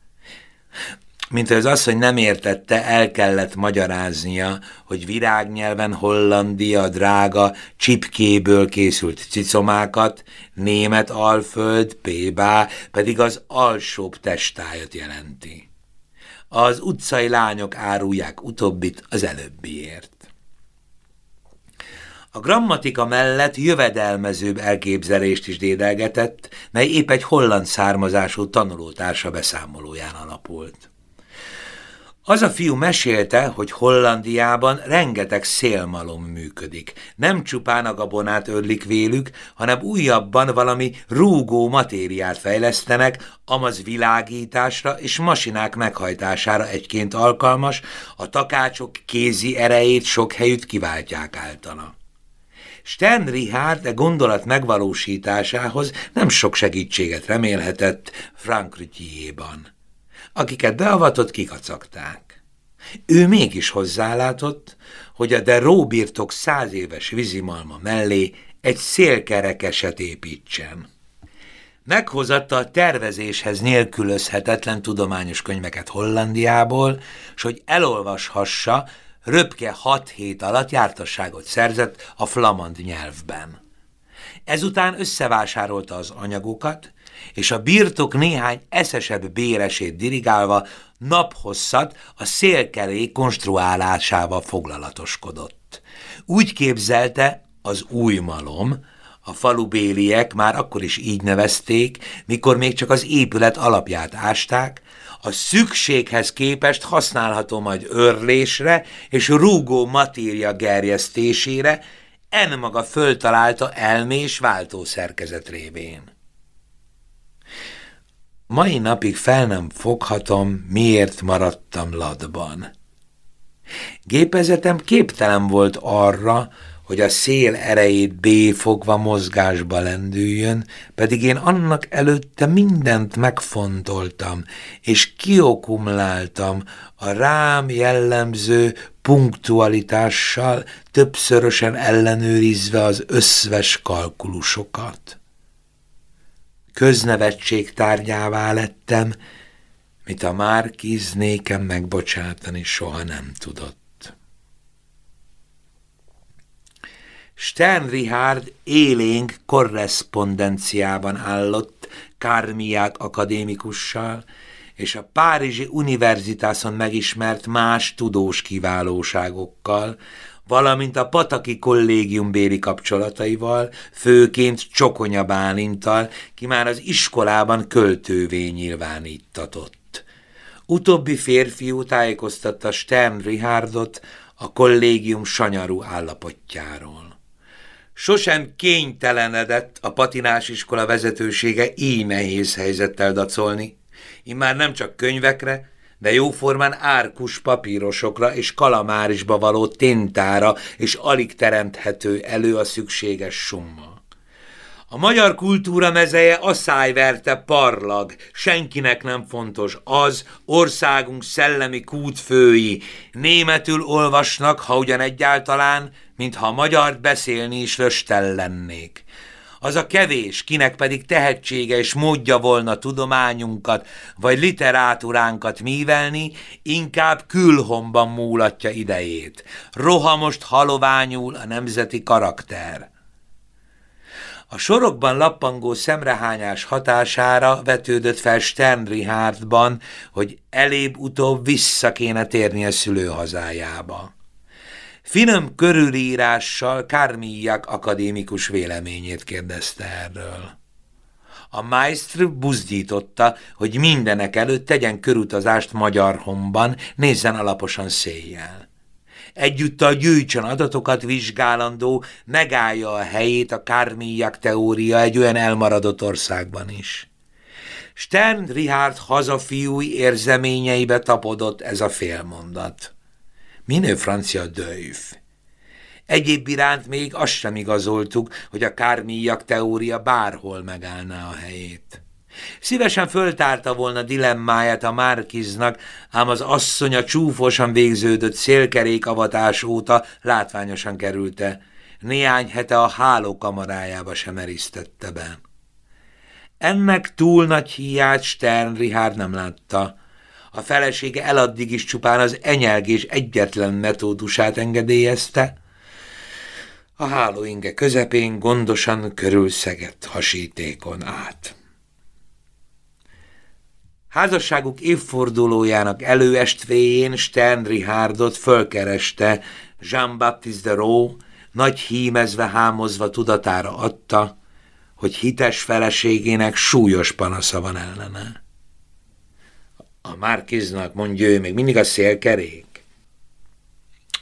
Mint az asszony nem értette, el kellett magyaráznia, hogy virágnyelven Hollandia drága csipkéből készült cicomákat, német alföld, pébá pedig az alsóbb testájat jelenti. Az utcai lányok árulják utóbbit az előbbiért. A grammatika mellett jövedelmezőbb elképzelést is dédelgetett, mely épp egy holland származású tanulótársa beszámolóján alapult. Az a fiú mesélte, hogy Hollandiában rengeteg szélmalom működik. Nem csupán a gabonát örlik vélük, hanem újabban valami rúgó matériát fejlesztenek, amaz világításra és masinák meghajtására egyként alkalmas, a takácsok kézi erejét sok helyütt kiváltják általa. Stern Richard de gondolat megvalósításához nem sok segítséget remélhetett Frank Rütyéban. Akiket beavatott, kikacagták. Ő mégis hozzálátott, hogy a de Róbirtok száz éves vízimalma mellé egy szélkerekeset építsen. Meghozatta a tervezéshez nélkülözhetetlen tudományos könyveket Hollandiából, s hogy elolvashassa, röpke hat hét alatt jártasságot szerzett a flamand nyelvben. Ezután összevásárolta az anyagokat, és a birtok néhány eszesebb béresét dirigálva naphosszat a szélkerék konstruálásával foglalatoskodott. Úgy képzelte az új malom, a falubéliek már akkor is így nevezték, mikor még csak az épület alapját ásták, a szükséghez képest használható majd örlésre és rúgó matéria gerjesztésére, en maga föltalálta elmés váltószerkezet révén. Mai napig fel nem foghatom, miért maradtam ladban. Gépezetem képtelen volt arra, hogy a szél erejét béfogva mozgásba lendüljön, pedig én annak előtte mindent megfontoltam, és kiokumláltam a rám jellemző punktualitással, többszörösen ellenőrizve az összves kalkulusokat. Köznevetség tárgyává lettem, mit a Márkiz nékem megbocsátani soha nem tudott. Stern Richard élénk korrespondenciában állott Kármiák akadémikussal, és a Párizsi Univerzitáson megismert más tudós kiválóságokkal, valamint a Pataki kollégium béli kapcsolataival, főként Csokonya Bálintal, ki már az iskolában költővé nyilvánítatott. Utóbbi férfiú tájékoztatta Stern Richardot a kollégium sanyarú állapotjáról. Sosem kénytelenedett a patinás iskola vezetősége így nehéz helyzettel dacolni, immár nem csak könyvekre, de jóformán árkus papírosokra és kalamárisba való tintára és alig teremthető elő a szükséges summa. A magyar kultúra mezeje asszályverte parlag, senkinek nem fontos az, országunk szellemi kútfői. Németül olvasnak, ha ugyan egyáltalán, mintha a magyart beszélni is löstel lennék az a kevés, kinek pedig tehetsége és módja volna tudományunkat vagy literáturánkat mívelni, inkább külhomban múlatja idejét. Rohamost haloványul a nemzeti karakter. A sorokban lappangó szemrehányás hatására vetődött fel Stern Richardban, hogy elébb-utóbb vissza kéne térni a szülőhazájába. Finom körülírással Kármíjak akadémikus véleményét kérdezte erről. A Maestr buzdította, hogy mindenek előtt tegyen körutazást Magyarhomban, nézzen alaposan széjjel. Egyúttal gyűjtsön adatokat vizsgálandó, megállja a helyét a Kármíjak teória egy olyan elmaradott országban is. Stern Richard hazafiúi érzeményeibe tapodott ez a félmondat. Minő francia döjv. Egyéb iránt még azt sem igazoltuk, hogy a kármíjak teória bárhol megállná a helyét. Szívesen föltárta volna dilemmáját a Márkiznak, ám az asszonya csúfosan végződött szélkerékavatás óta látványosan kerülte. Néhány hete a hálókamarájába sem erisztette be. Ennek túl nagy hiát Stern Richard nem látta. A felesége eladdig is csupán az enyelgés egyetlen metódusát engedélyezte, a hálóinge közepén gondosan körülszegett hasítékon át. Házasságuk évfordulójának előestvéjén Stern Richardot fölkereste Jean-Baptiste de Rau, nagy hímezve hámozva tudatára adta, hogy hites feleségének súlyos panasza van ellene. A Márkiznak, mondja ő, még mindig a szélkerék.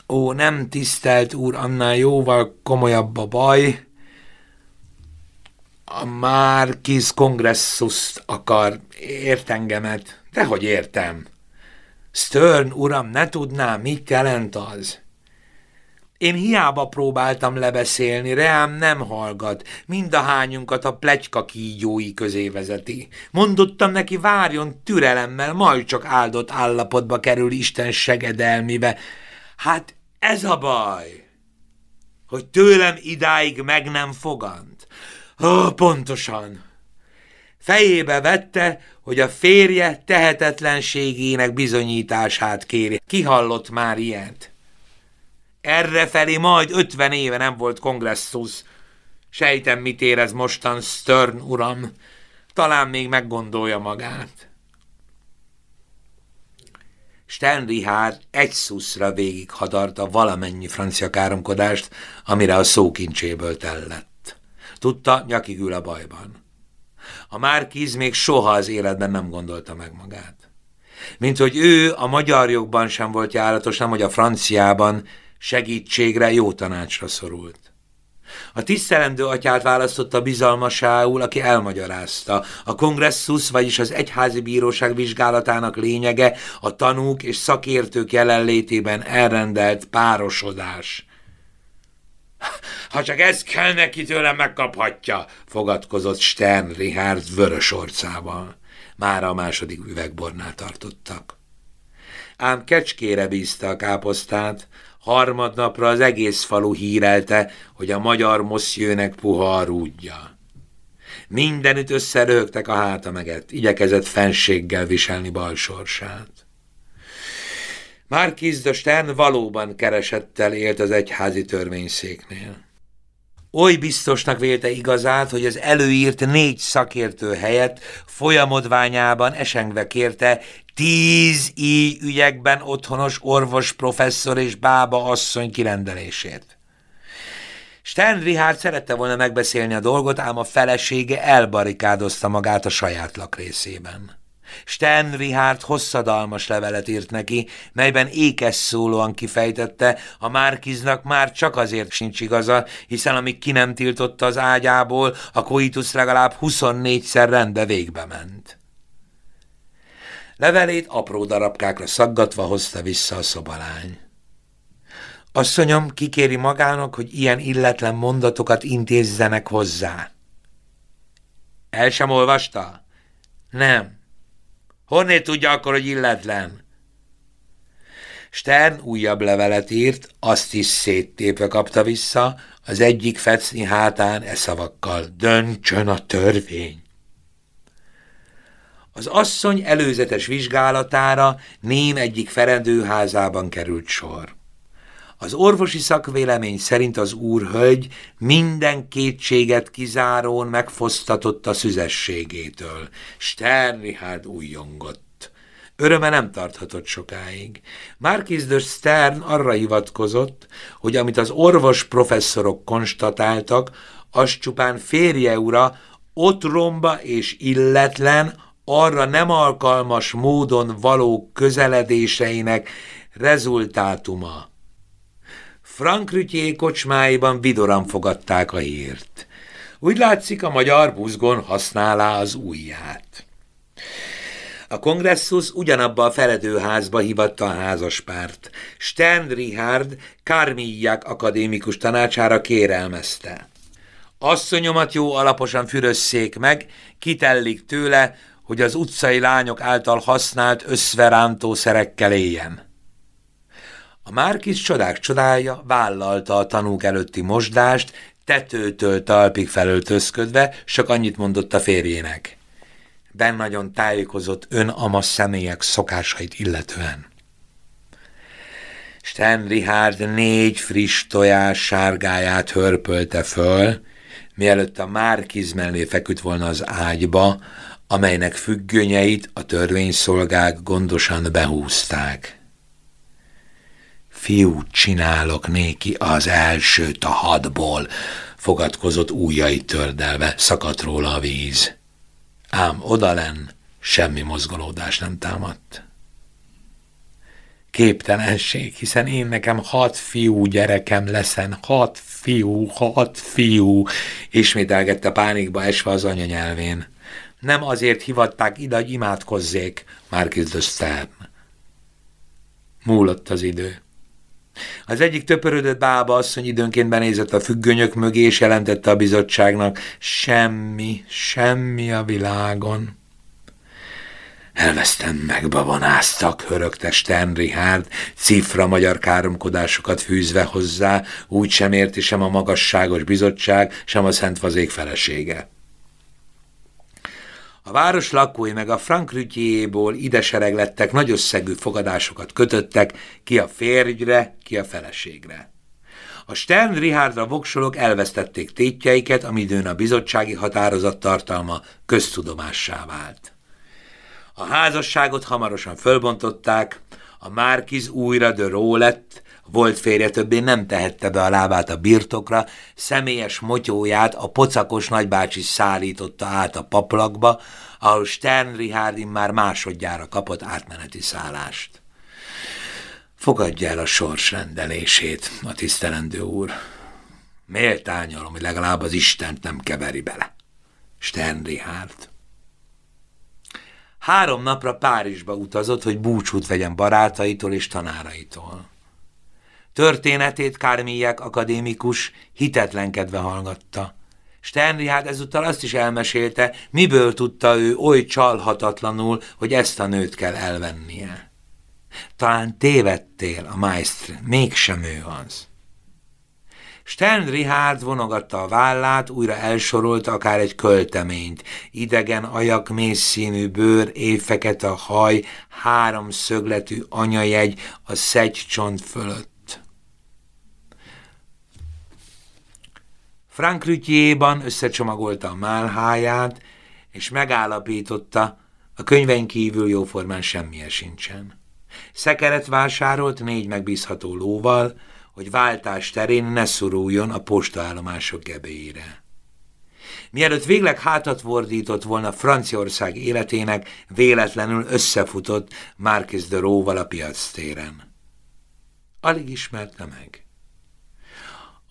Ó, nem tisztelt úr, annál jóval komolyabb a baj. A Márkiz kongresszuszt akar, ért engemet. Dehogy értem. Stern, uram, ne tudnám, mit jelent az? Én hiába próbáltam lebeszélni, reám nem hallgat, mind a hányunkat a plegyka kígyói közé vezeti. Mondottam neki, várjon türelemmel, majd csak áldott állapotba kerül Isten segedelmibe. Hát ez a baj, hogy tőlem idáig meg nem fogant. Ó, pontosan. Fejébe vette, hogy a férje tehetetlenségének bizonyítását kéri. Kihallott már ilyet? Errefelé majd ötven éve nem volt kongresszus. Sejtem, mit érez mostan Stern uram. Talán még meggondolja magát. Stern Richard egy szuszra végig hadarta valamennyi francia káromkodást, amire a szókincséből tellett. Tudta, nyakig ül a bajban. A Márkiz még soha az életben nem gondolta meg magát. Mint hogy ő a magyar jogban sem volt járatos, nem hogy a franciában, segítségre, jó tanácsra szorult. A tisztelendő atyát választotta bizalmasául, aki elmagyarázta. A kongresszus, vagyis az egyházi bíróság vizsgálatának lényege a tanúk és szakértők jelenlétében elrendelt párosodás. Ha csak ez kell neki tőlem, megkaphatja, fogadkozott Stern Richard vörös orcával. Mára a második üvegbornál tartottak. Ám kecskére bízta a káposztát, Harmadnapra az egész falu hírelte, hogy a magyar moszjőnek puha a rúdja. Mindenütt összeröhögtek a háta meget, igyekezett fenséggel viselni balsorsát. Márkiz de Stern valóban keresettel élt az egyházi törvényszéknél. Oly biztosnak vélte igazát, hogy az előírt négy szakértő helyett folyamodványában esengve kérte tíz íj ügyekben otthonos orvos professzor és bába asszony kirendelését. Stern Richard szerette volna megbeszélni a dolgot, ám a felesége elbarikádozta magát a saját lakrészében. Stern Richard hosszadalmas levelet írt neki, melyben ékes szólóan kifejtette, a Márkiznak már csak azért sincs igaza, hiszen amíg ki nem tiltotta az ágyából, a koitus legalább 24-szer rendbe végbe ment. Levelét apró darabkákra szaggatva hozta vissza a szobalány. Asszonyom kikéri magának, hogy ilyen illetlen mondatokat intézzenek hozzá. El sem olvasta? Nem. Honnét tudja akkor, hogy illetlen? Stern újabb levelet írt, azt is széttépve kapta vissza, az egyik fecni hátán e szavakkal, döntsön a törvény. Az asszony előzetes vizsgálatára Ném egyik ferendőházában került sor. Az orvosi szakvélemény szerint az úrhölgy minden kétséget kizárón megfosztatott a szüzességétől. Stern Richard újjongott. Öröme nem tarthatott sokáig. Marquis de Stern arra hivatkozott, hogy amit az orvos professzorok konstatáltak, az csupán férje ura otromba és illetlen, arra nem alkalmas módon való közeledéseinek rezultátuma. Frank Rütyé kocsmáiban vidoran fogadták a hírt. Úgy látszik, a magyar buzgon használá az ujját. A kongresszus ugyanabba a feledőházba hívatta a házaspárt. Stern Richard Kármíják akadémikus tanácsára kérelmezte. Asszonyomat jó alaposan fürösszék meg, kitellik tőle, hogy az utcai lányok által használt összverántó-szerekkel éljen. A Márkis csodák csodája vállalta a tanúk előtti mosdást, tetőtől talpig felöltözködve, csak annyit mondott a férjének. Ben nagyon tájékozott ön amas személyek szokásait illetően. Sten Richard négy friss tojás sárgáját hörpölte föl, mielőtt a Márkiz mellé feküdt volna az ágyba, amelynek függönyeit a törvényszolgák gondosan behúzták. Fiút csinálok néki az elsőt a hadból, fogadkozott ujjait tördelve, szakadt róla a víz. Ám odalen semmi mozgolódás nem támadt. Képtelenség, hiszen én nekem hat fiú gyerekem leszen, hat fiú, hat fiú, ismételgette pánikba esve az anyanyelvén. Nem azért hivatták ide, hogy imádkozzék, Marquis de. Múlott az idő. Az egyik töpörödött bába asszony időnként benézett a függönyök mögé, és jelentette a bizottságnak, semmi, semmi a világon. Elvesztem, megbabonáztak, hörögte Stern Richard, cifra magyar káromkodásokat fűzve hozzá, úgy sem érti sem a magasságos bizottság, sem a Szent Fazék felesége. A város lakói meg a Frank Rütyéból ide sereglettek, nagy összegű fogadásokat kötöttek, ki a férjre, ki a feleségre. A Stern Richardra voksolók elvesztették tétjeiket, amidőn a bizottsági határozat tartalma köztudomássá vált. A házasságot hamarosan fölbontották, a Márkiz újra de Ró lett, volt férje többé nem tehette be a lábát a birtokra, személyes motyóját a pocakos nagybácsi szállította át a paplakba, ahol Stern Richard már másodjára kapott átmeneti szállást. Fogadja el a sors rendelését, a tisztelendő úr. Méltányolom, hogy legalább az Istent nem keveri bele. Stern Richard. Három napra Párizsba utazott, hogy búcsút vegyen barátaitól és tanáraitól. Történetét Kármélyek akadémikus hitetlenkedve hallgatta. Sternrihád ezúttal azt is elmesélte, miből tudta ő oly csalhatatlanul, hogy ezt a nőt kell elvennie. Talán tévedtél a Maestr, mégsem ő az. Stern Richard vonogatta a vállát, újra elsorolta akár egy költeményt. Idegen ajak, mészszínű bőr, évfekete haj, három szögletű anyajegy a szegy csont fölött. Frank Rütyéban összecsomagolta a málháját, és megállapította, a könyvein kívül jóformán semmilyen sincsen. Szekeret vásárolt négy megbízható lóval, hogy váltás terén ne szoruljon a postaállomások gebéire. Mielőtt végleg hátat fordított volna Franciaország életének, véletlenül összefutott Marquis de Róval a piac téren. Alig ismerte meg.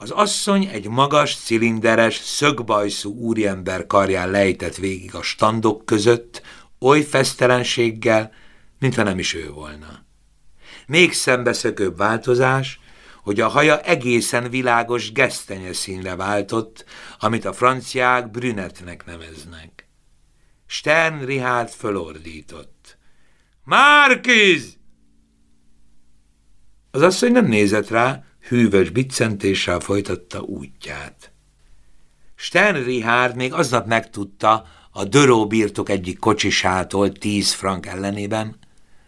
Az asszony egy magas, cilinderes, szögbajszú úriember karján lejtett végig a standok között, oly fesztelenséggel, mintha nem is ő volna. Még szembeszökőbb változás, hogy a haja egészen világos gesztenye színre váltott, amit a franciák brünetnek neveznek. Stern Richard fölordított. Márkiz! Az asszony nem nézett rá, hűvös biccentéssel folytatta útját. Stern Richard még aznap megtudta a Döró birtok egyik kocsisától tíz frank ellenében,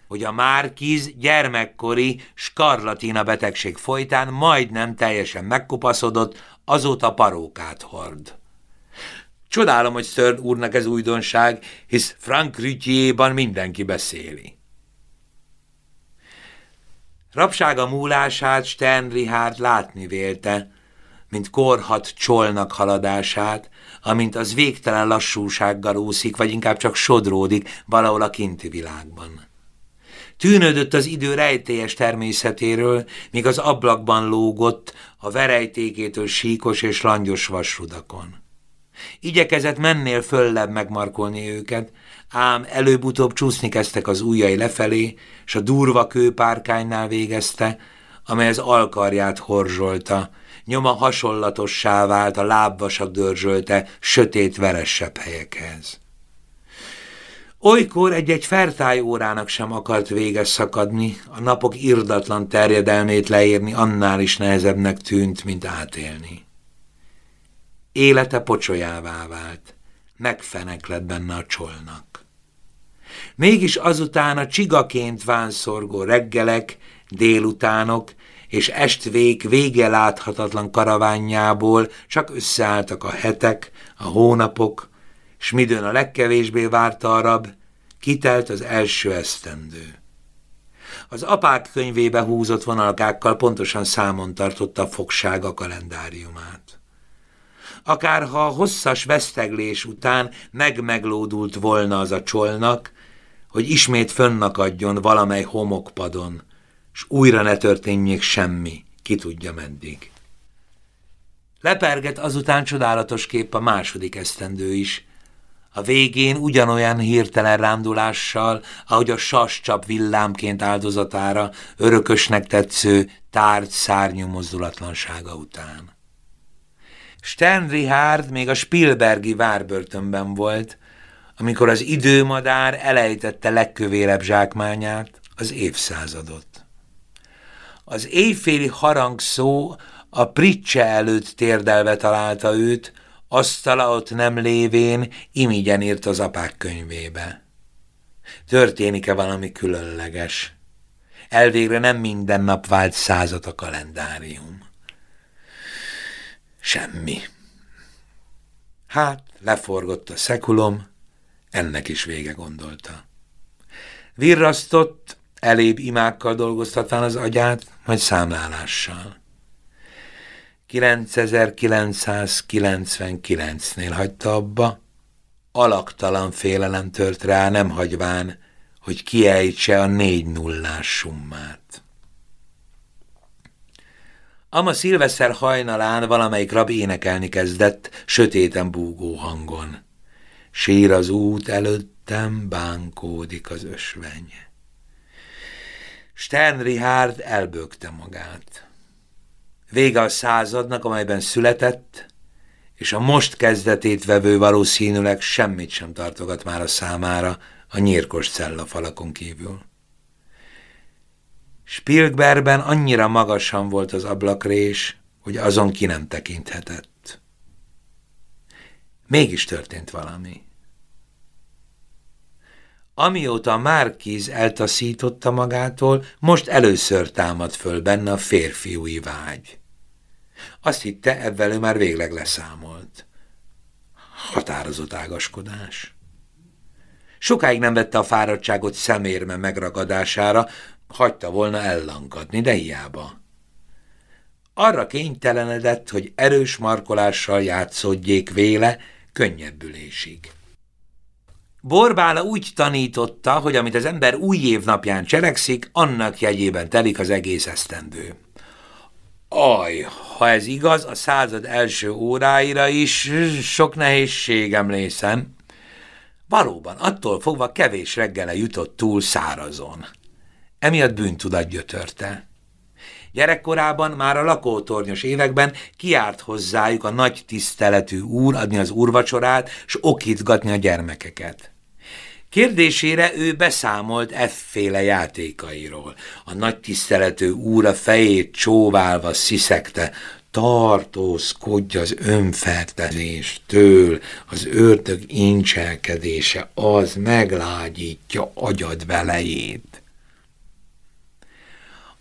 hogy a Márkiz gyermekkori skarlatina betegség folytán majdnem teljesen megkupaszodott, azóta parókát hord. Csodálom, hogy Stern úrnak ez újdonság, hisz Frank Rütyéban mindenki beszéli. Rapsága múlását Stern Richard látni vélte, mint korhat csolnak haladását, amint az végtelen lassúsággal úszik, vagy inkább csak sodródik valahol a kinti világban. Tűnődött az idő rejtélyes természetéről, míg az ablakban lógott a verejtékétől síkos és langyos vasrudakon. Igyekezett mennél föllebb megmarkolni őket, ám előbb-utóbb csúszni kezdtek az ujjai lefelé, és a durva kőpárkánynál végezte, amely az alkarját horzsolta, nyoma hasonlatossá vált a lábvasak dörzsölte sötét veresebb helyekhez. Olykor egy-egy fertály órának sem akart véges szakadni, a napok irdatlan terjedelmét leírni annál is nehezebbnek tűnt, mint átélni. Élete pocsolyává vált, megfenek lett benne a csolnak. Mégis azután a csigaként vánszorgó reggelek, délutánok és estvék vége láthatatlan karaványából csak összeálltak a hetek, a hónapok, s midőn a legkevésbé várta a rab, kitelt az első esztendő. Az apák könyvébe húzott vonalkákkal pontosan számon tartotta a fogsága kalendáriumát. Akárha a hosszas veszteglés után megmeglódult volna az a csolnak, hogy ismét fönnakadjon valamely homokpadon, s újra ne történjék semmi, ki tudja meddig. Leperget azután csodálatos kép a második esztendő is, a végén ugyanolyan hirtelen rándulással, ahogy a sas csap villámként áldozatára, örökösnek tetsző, tárt szárnyú mozdulatlansága után. Stern Richard még a Spielbergi várbörtönben volt, amikor az időmadár elejtette legkövérebb zsákmányát, az évszázadot. Az éjféli harangszó a pricse előtt térdelve találta őt, asztala ott nem lévén imigyen írt az apák könyvébe. Történik-e valami különleges? Elvégre nem minden nap vált százat a kalendárium. Semmi. Hát, leforgott a szekulom, ennek is vége gondolta. Virrasztott, elébb imákkal dolgoztatván az agyát, majd számlálással. 9999-nél hagyta abba, alaktalan félelem tört rá, nem hagyván, hogy kiejtse a négy nullás summát. Ama szilveszer hajnalán valamelyik rab énekelni kezdett, sötéten búgó hangon. Sír az út előttem, bánkódik az ösveny. Stern Richard elbökte magát. Vége a századnak, amelyben született, és a most kezdetét vevő valószínűleg semmit sem tartogat már a számára a nyírkos falakon kívül. Spielbergben annyira magasan volt az ablakrés, hogy azon ki nem tekinthetett. Mégis történt valami. Amióta a Márkiz eltaszította magától, most először támad föl benne a férfiúi vágy. Azt hitte, ebben ő már végleg leszámolt. Határozott ágaskodás. Sokáig nem vette a fáradtságot szemérme megragadására, hagyta volna ellankadni, de hiába. Arra kénytelenedett, hogy erős markolással játszódjék véle könnyebbülésig. Borbála úgy tanította, hogy amit az ember új év napján cselekszik, annak jegyében telik az egész esztendő. Aj, ha ez igaz, a század első óráira is sok nehézség emlékszem. Valóban, attól fogva kevés reggele jutott túl szárazon. Emiatt bűntudat gyötörte. Gyerekkorában, már a lakótornyos években kiárt hozzájuk a nagy tiszteletű úr adni az úrvacsorát, s okítgatni a gyermekeket. Kérdésére ő beszámolt efféle játékairól. A nagy tiszteletű úr a fejét csóválva sziszegte, tartózkodj az önfertezéstől, az ördög incselkedése, az meglágyítja agyad velejét.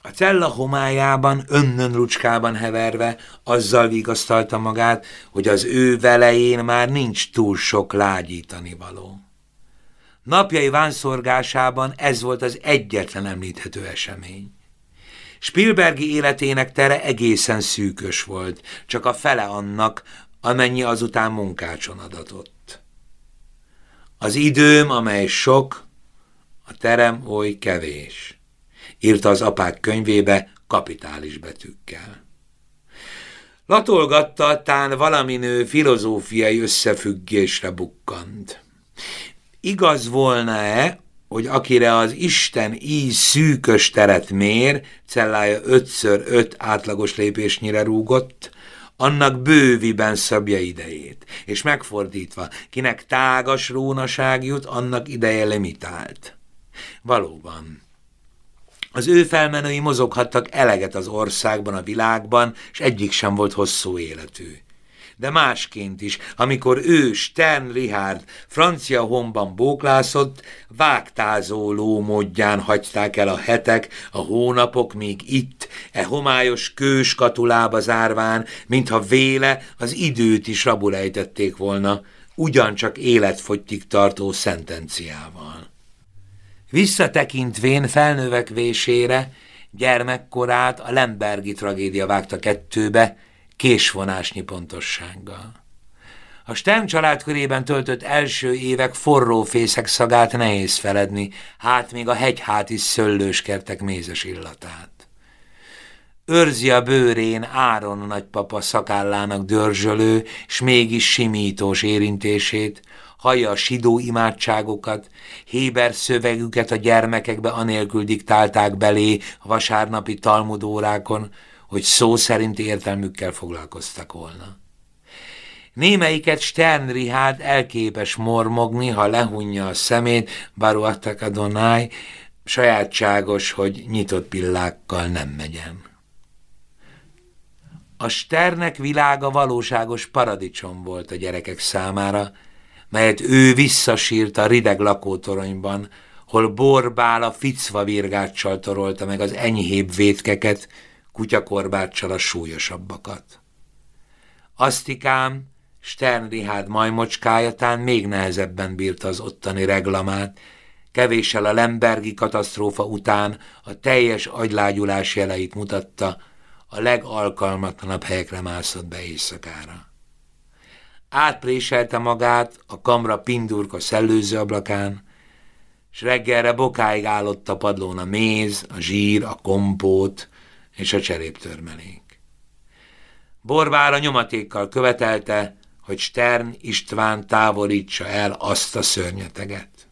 A cella homályában, önnön lucskában heverve, azzal vigasztalta magát, hogy az ő velején már nincs túl sok lágyítani való. Napjai vánszorgásában ez volt az egyetlen említhető esemény. Spielbergi életének tere egészen szűkös volt, csak a fele annak, amennyi azután munkácson adatott. Az időm, amely sok, a terem oly kevés, írta az apák könyvébe kapitális betűkkel. Latolgatta, tán valaminő filozófiai összefüggésre bukkant. Igaz volna-e, hogy akire az Isten így szűkös teret mér, cellája ötször öt átlagos lépésnyire rúgott, annak bőviben szabja idejét, és megfordítva, kinek tágas rónaság jut, annak ideje limitált. Valóban, az ő felmenői mozoghattak eleget az országban, a világban, és egyik sem volt hosszú életű de másként is, amikor ő, Stern Richard, francia honban bóklászott, vágtázó módján hagyták el a hetek, a hónapok, míg itt, e homályos kős katulába zárván, mintha véle az időt is rabulejtették volna, ugyancsak életfogytig tartó szentenciával. Visszatekintvén felnövekvésére, gyermekkorát a Lembergi tragédia vágta kettőbe, késvonásnyi pontossággal. A Stern család körében töltött első évek forró fészek szagát nehéz feledni, hát még a hegyhát is szöllőskertek mézes illatát. Őrzi a bőrén Áron nagypapa szakállának dörzsölő, s mégis simítós érintését, hallja a sidó imádságokat, Héber szövegüket a gyermekekbe anélkül diktálták belé a vasárnapi talmudórákon, hogy szó szerint értelmükkel foglalkoztak volna. Némelyiket Stern Richard elképes mormogni, ha lehunja a szemét, Baruatak Adonai, sajátságos, hogy nyitott pillákkal nem megyen. A Sternek világa valóságos paradicsom volt a gyerekek számára, melyet ő visszasírt a rideg lakótoronyban, hol borbál a ficva virgáccsal torolta meg az enyhébb vétkeket, kutyakorbáccsal a súlyosabbakat. Asztikám, Stern Richard majmocskájatán még nehezebben bírta az ottani reglamát, kevéssel a Lembergi katasztrófa után a teljes agylágyulás jeleit mutatta, a legalkalmatlanabb helyekre mászott be éjszakára. Átpréselte magát a kamra pindurka szellőző ablakán, s reggelre bokáig állott a padlón a méz, a zsír, a kompót, és a cseréptörmelék. Borbára nyomatékkal követelte, hogy Stern István távolítsa el azt a szörnyeteget.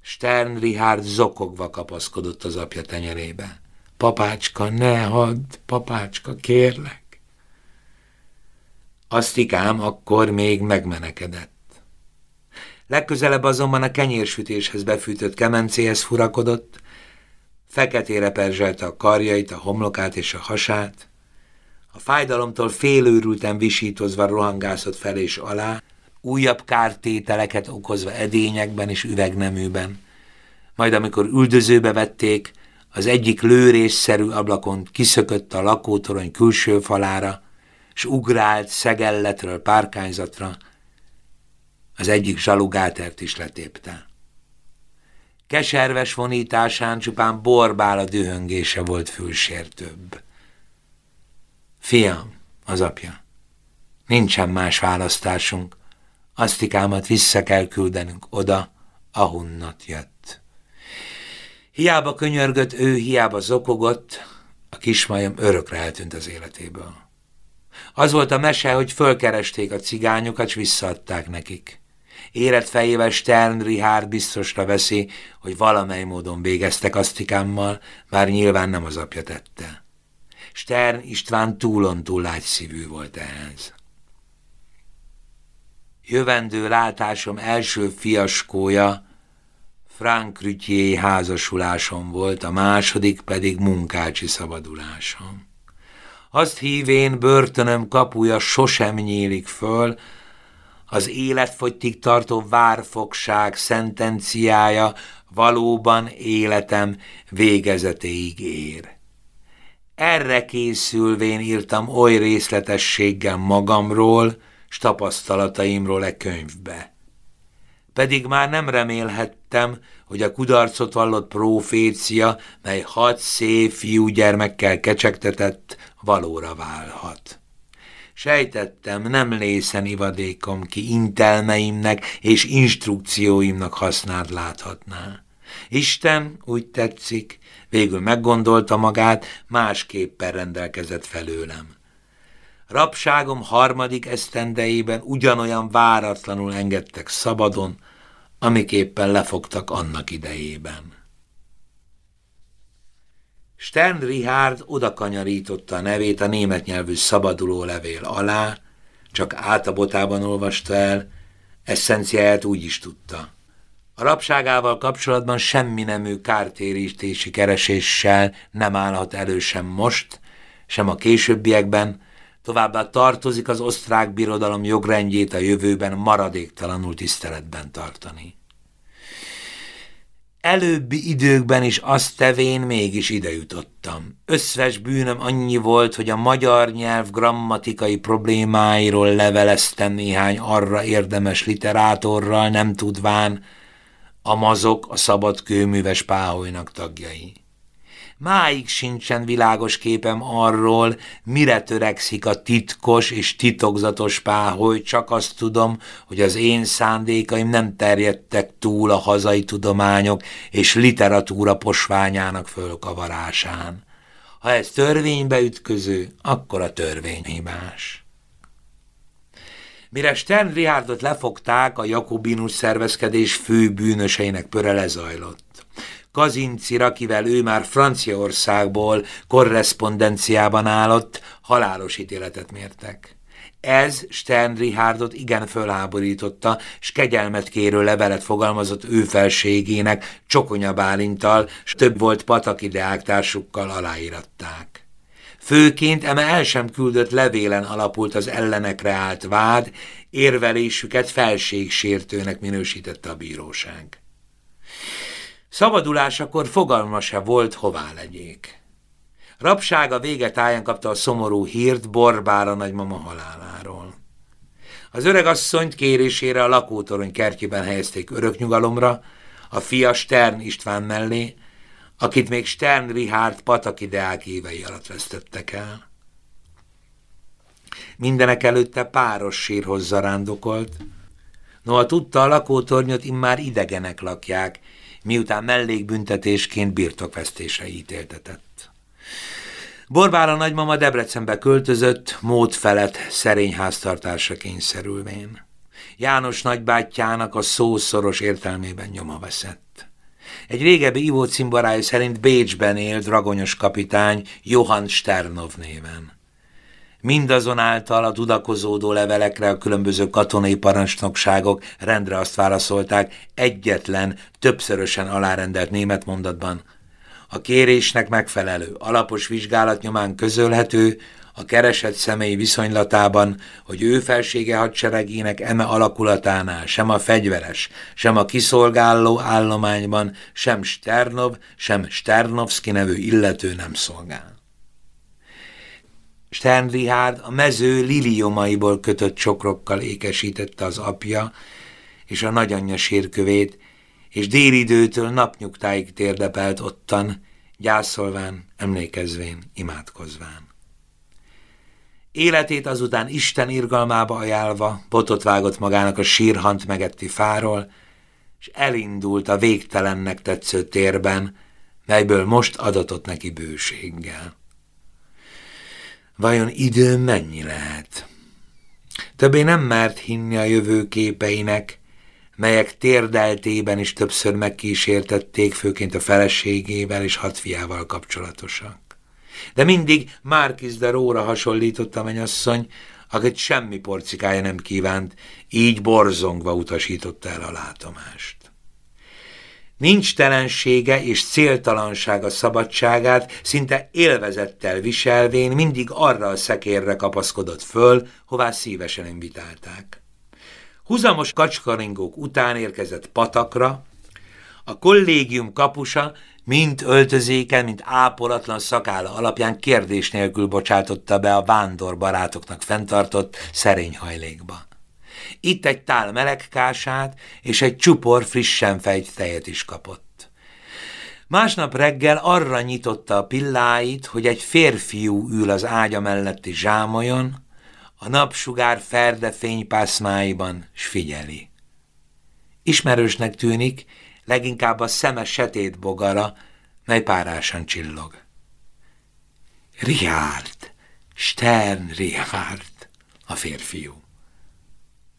Stern Richard zokogva kapaszkodott az apja tenyerébe. Papácska, ne hadd, papácska, kérlek. Asztikám akkor még megmenekedett. Legközelebb azonban a kenyérsütéshez befűtött kemencéhez furakodott, feketére perzselte a karjait, a homlokát és a hasát, a fájdalomtól félőrülten visítozva rohangászott fel és alá, újabb kártételeket okozva edényekben és üvegneműben. Majd amikor üldözőbe vették, Az egyik lőrésszerű ablakon kiszökött a lakótorony külső falára, s ugrált szegelletről párkányzatra, az egyik zsalugátert is letépte. Keserves vonításán csupán borbál a dühöngése volt fülsértőbb. Fiam, az apja, nincsen más választásunk, asztikámat vissza kell küldenünk oda, ahunnat jött. Hiába könyörgött ő, hiába zokogott, a kismajom örökre eltűnt az életéből. Az volt a mese, hogy fölkeresték a cigányokat, és visszaadták nekik. Érett fejével Stern Richard biztosra veszi, hogy valamely módon végeztek asztikámmal, bár nyilván nem az apja tette. Stern István túlon túl lágyszívű volt ehhez. Jövendő látásom első fiaskója Frank Rütyé házasulásom volt, a második pedig munkácsi szabadulásom. Azt hívén börtönöm kapuja sosem nyílik föl, az életfogytig tartó várfogság szentenciája valóban életem végezetéig ér. Erre készülvén írtam oly részletességgel magamról, s tapasztalataimról e könyvbe. Pedig már nem remélhettem, hogy a kudarcot vallott profécia, mely hat szép fiúgyermekkel kecsegtetett, valóra válhat. Sejtettem, nem lészen ivadékom ki intelmeimnek és instrukcióimnak hasznád láthatná. Isten, úgy tetszik, végül meggondolta magát, másképpen rendelkezett felőlem. Rapságom harmadik esztendejében ugyanolyan váratlanul engedtek szabadon, amiképpen lefogtak annak idejében. Stern Richard odakanyarította a nevét a német nyelvű szabaduló levél alá, csak áltabotában olvasta el, eszenciáját úgy is tudta. A rabságával kapcsolatban semmi nemű kártérítési kereséssel nem állhat elő sem most, sem a későbbiekben, továbbá tartozik az osztrák birodalom jogrendjét a jövőben maradéktalanul tiszteletben tartani. Előbbi időkben is azt tevén mégis ide jutottam. Összes bűnöm annyi volt, hogy a magyar nyelv grammatikai problémáiról leveleztem néhány arra érdemes literátorral, nem tudván, a mazok a szabad kőműves páholynak tagjai. Máig sincsen világos képem arról, mire törekszik a titkos és titokzatos páholy, csak azt tudom, hogy az én szándékaim nem terjedtek túl a hazai tudományok és literatúra posványának fölkavarásán. Ha ez törvénybe ütköző, akkor a törvény hibás. Mire Stern Richardot lefogták, a jakobinus szervezkedés fő bűnöseinek pöre lezajlott. Kazincira, akivel ő már Franciaországból korrespondenciában állott, halálos ítéletet mértek. Ez Stern Richardot igen fölháborította, s kegyelmet kérő levelet fogalmazott ő felségének, Csokonya Bálintal, s több volt pataki deáktársukkal aláíratták. Főként eme el sem küldött levélen alapult az ellenekre állt vád, érvelésüket felségsértőnek minősítette a bíróság. Szabadulásakor fogalma se volt, hová legyék. Rapsága végetáján kapta a szomorú hírt Borbára nagymama haláláról. Az öregasszonyt kérésére a lakótorony kertjében helyezték öröknyugalomra, a fia Stern István mellé, akit még Stern Richard Pataki Deák évei alatt vesztettek el. Mindenek előtte páros sírhoz zarándokolt, noha tudta a lakótornyot immár idegenek lakják, miután mellékbüntetésként birtokvesztésre ítéltetett. Borbála nagymama Debrecenbe költözött, mód felett szerény háztartásra kényszerülvén. János nagybátyjának a szószoros értelmében nyoma veszett. Egy régebbi ivó cimborája szerint Bécsben élt dragonyos kapitány Johann Sternov néven. Mindazonáltal a tudakozódó levelekre a különböző katonai parancsnokságok rendre azt válaszolták egyetlen, többszörösen alárendelt német mondatban. A kérésnek megfelelő, alapos vizsgálat nyomán közölhető, a keresett személy viszonylatában, hogy ő felsége hadseregének eme alakulatánál sem a fegyveres, sem a kiszolgáló állományban, sem Sternov, sem Sternovski nevű illető nem szolgál. Stern Richard a mező liliomaiból kötött csokrokkal ékesítette az apja és a nagyanyja sírkövét, és délidőtől napnyugtáig térdepelt ottan, gyászolván, emlékezvén, imádkozván. Életét azután Isten irgalmába ajánlva botot vágott magának a sírhant megetti fáról, és elindult a végtelennek tetsző térben, melyből most adatott neki bőséggel. Vajon idő mennyi lehet? Többé nem mert hinni a jövő képeinek, melyek térdeltében is többször megkísértették, főként a feleségével és hat fiával kapcsolatosak. De mindig Márkiz de Róra hasonlított a menyasszony, akit semmi porcikája nem kívánt, így borzongva utasította el a látomást. Nincs telensége és céltalansága szabadságát szinte élvezettel viselvén mindig arra a szekérre kapaszkodott föl, hová szívesen invitálták. Huzamos kacskaringók után érkezett patakra, a kollégium kapusa mint öltözéken, mint ápolatlan szakála alapján kérdés nélkül bocsátotta be a vándor barátoknak fenntartott szerény hajlékba. Itt egy tál melegkását és egy csupor frissen fejt tejet is kapott. Másnap reggel arra nyitotta a pilláit, hogy egy férfiú ül az ágya melletti zsámolyon, a napsugár ferde fénypászmáiban, s figyeli. Ismerősnek tűnik, leginkább a szeme setét bogara, mely párásan csillog. Richard, Stern Richard, a férfiú.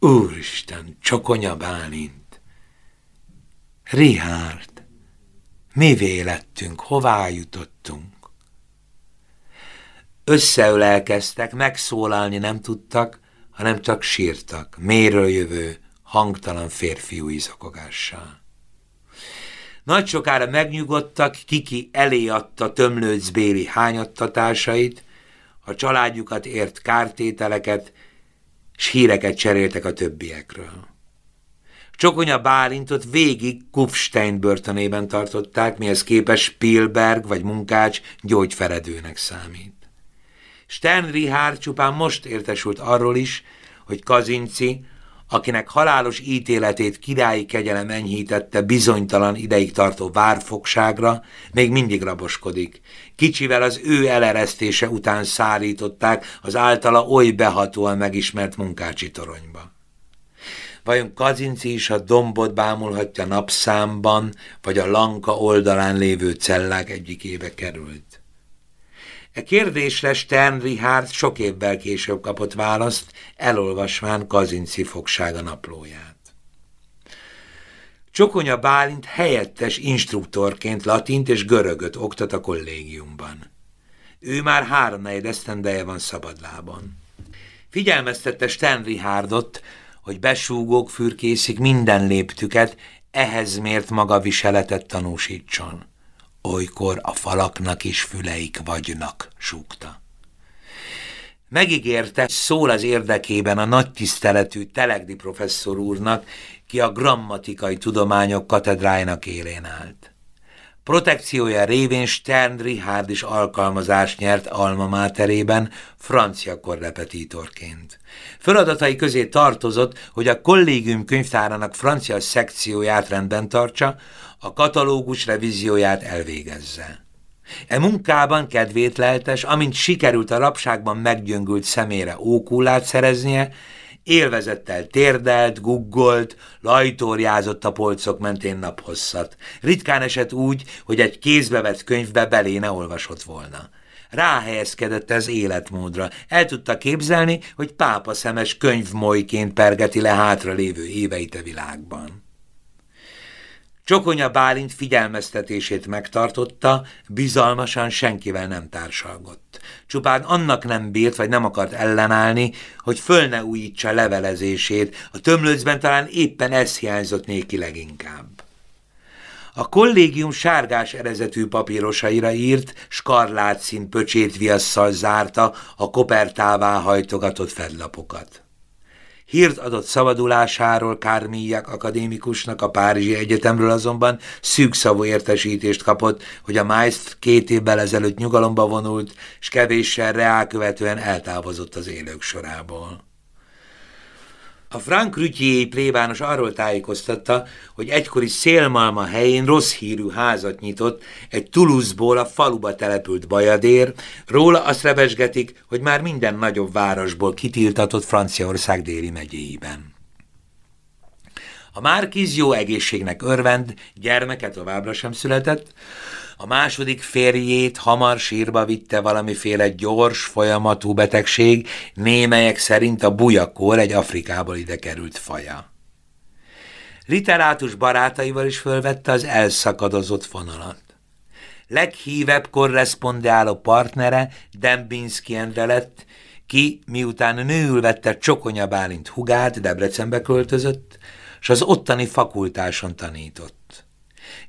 Úristen, csokonya Bálint! Richard, mi vélettünk, hová jutottunk? Összeölelkeztek, megszólalni nem tudtak, hanem csak sírtak, méről jövő, hangtalan férfiú izokogással. Nagy sokára megnyugodtak, Kiki elé adta tömlőcbéli hányattatásait, a családjukat ért kártételeket, s híreket cseréltek a többiekről. Csokonya Bálintot végig Kufstein börtönében tartották, mihez képes Spielberg vagy munkács gyógyferedőnek számít. Stern Richard csupán most értesült arról is, hogy Kazinci, akinek halálos ítéletét királyi kegyelem enyhítette bizonytalan ideig tartó várfogságra, még mindig raboskodik. Kicsivel az ő eleresztése után szárították az általa oly behatóan megismert munkácsi toronyba. Vajon Kazinci is a dombot bámulhatja napszámban, vagy a lanka oldalán lévő cellák egyikébe került? E kérdésre Stern Richard sok évvel később kapott választ, elolvasván Kazinci fogsága naplóját. Csokonya Bálint helyettes instruktorként latint és görögöt oktat a kollégiumban. Ő már három esztendeje van szabadlában. Figyelmeztette Stern Richardot, hogy besúgók fürkészik minden léptüket, ehhez mért maga viseletet tanúsítson olykor a falaknak is füleik vagynak, súgta. Megígérte, szól az érdekében a nagy tiszteletű Telegdi professzor úrnak, ki a grammatikai tudományok katedrájának élén állt. Protekciója révén Stern Richard is alkalmazást nyert alma máterében, francia korrepetitorként. Feladatai közé tartozott, hogy a kollégium könyvtárának francia szekcióját rendben tartsa, a katalógus revízióját elvégezze. E munkában kedvét leltes, amint sikerült a rapságban meggyöngült szemére ókulát szereznie, élvezettel térdelt, guggolt, lajtóriázott a polcok mentén naphosszat. Ritkán esett úgy, hogy egy kézbe vett könyvbe belé ne olvasott volna. Ráhelyezkedett ez életmódra. El tudta képzelni, hogy pápa szemes könyvmolyként pergeti le hátra lévő éveit a világban. Csokonya Bálint figyelmeztetését megtartotta, bizalmasan senkivel nem társalgott. Csupán annak nem bírt, vagy nem akart ellenállni, hogy föl ne újítsa levelezését, a tömlőcben talán éppen ez hiányzott néki leginkább. A kollégium sárgás erezetű papírosaira írt, skarlátszín pöcsét viasszal zárta a kopertává hajtogatott fedlapokat. Hírt adott szabadulásáról Kármíják akadémikusnak a Párizsi Egyetemről azonban szűkszavú értesítést kapott, hogy a Maestr két évvel ezelőtt nyugalomba vonult, és kevéssel reál követően eltávozott az élők sorából. A Frank Rütyéi plébános arról tájékoztatta, hogy egykori szélmalma helyén rossz hírű házat nyitott egy Toulouse-ból a faluba települt bajadér, róla azt revesgetik, hogy már minden nagyobb városból kitiltatott Franciaország déli megyéiben. A Márkiz jó egészségnek örvend, gyermeke továbbra sem született, a második férjét hamar sírba vitte valamiféle gyors folyamatú betegség, némelyek szerint a bujakor egy Afrikából ide került faja. Literátus barátaival is fölvette az elszakadozott vonalat. Leghívebb korrespondáló partnere Dembinski lett, ki miután nőül vette Csokonya Bálint hugát, Debrecenbe költözött, és az ottani fakultáson tanított.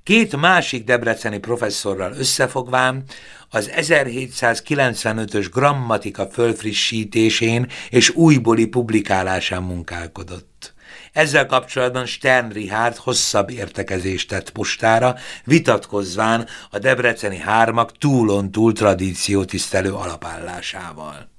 Két másik debreceni professzorral összefogván az 1795-ös grammatika fölfrissítésén és újbóli publikálásán munkálkodott. Ezzel kapcsolatban Stern Richard hosszabb értekezést tett postára, vitatkozván a debreceni hármak túlon túl tradíciótisztelő alapállásával.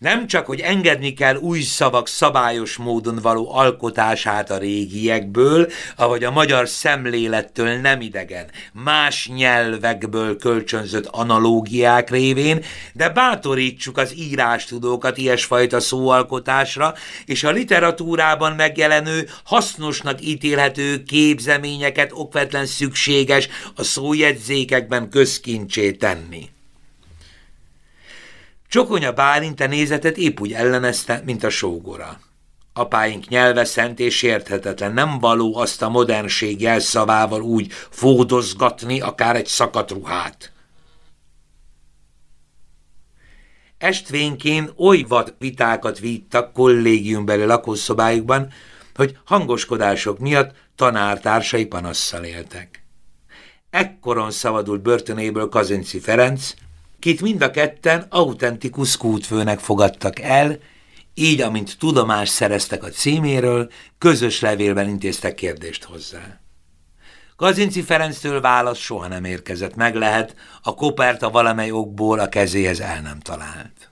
Nem csak, hogy engedni kell új szavak szabályos módon való alkotását a régiekből, ahogy a magyar szemlélettől nem idegen, más nyelvekből kölcsönzött analógiák révén, de bátorítsuk az írástudókat ilyesfajta szóalkotásra, és a literatúrában megjelenő, hasznosnak ítélhető képzeményeket okvetlen szükséges a szójegyzékekben közkincsé tenni. Csokonya Bálint a nézetet épp úgy ellenezte, mint a sógora. Apáink nyelve szent és sérthetetlen, nem való azt a modernség jelszavával úgy fódozgatni akár egy szakadt ruhát. Estvénykén oly vad vitákat víttak kollégiumbeli lakószobájukban, hogy hangoskodások miatt tanártársai panasszal éltek. Ekkoron szabadult börtönéből Kazinci Ferenc, kit mind a ketten autentikus kútfőnek fogadtak el, így, amint tudomást szereztek a címéről, közös levélben intéztek kérdést hozzá. Kazinci Ferenctől válasz soha nem érkezett, meg lehet, a koperta valamely okból a kezéhez el nem talált.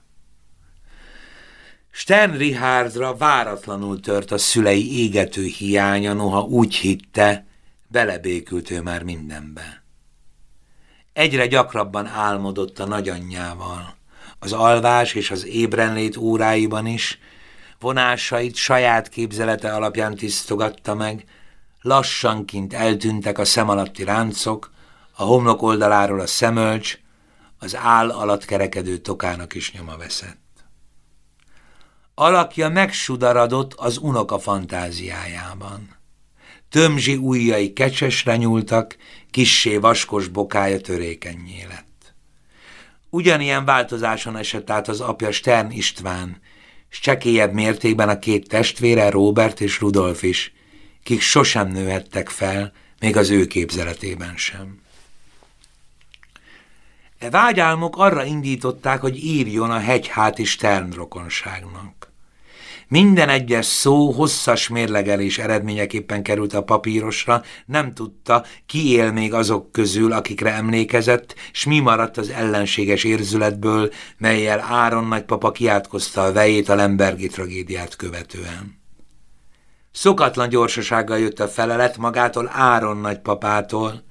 Stern Richardra váratlanul tört a szülei égető hiánya, noha úgy hitte, belebékült ő már mindenbe. Egyre gyakrabban álmodott a nagyanyjával. Az alvás és az ébrenlét óráiban is, vonásait saját képzelete alapján tisztogatta meg, lassanként eltűntek a szem alatti ráncok, a homlok oldaláról a szemölcs, az áll alatt kerekedő tokának is nyoma veszett. Alakja megsudaradott az unoka fantáziájában. Tömzsi ujjai kecsesre nyúltak, kissé vaskos bokája törékenyé lett. Ugyanilyen változáson esett át az apja Stern István, s csekélyebb mértékben a két testvére Robert és Rudolf is, kik sosem nőhettek fel, még az ő képzeletében sem. E vágyálmok arra indították, hogy írjon a hegyháti Stern rokonságnak. Minden egyes szó hosszas mérlegelés eredményeképpen került a papírosra, nem tudta, ki él még azok közül, akikre emlékezett, s mi maradt az ellenséges érzületből, melyel Áron nagypapa kiátkozta a vejét a Lembergi tragédiát követően. Szokatlan gyorsasággal jött a felelet magától Áron nagypapától,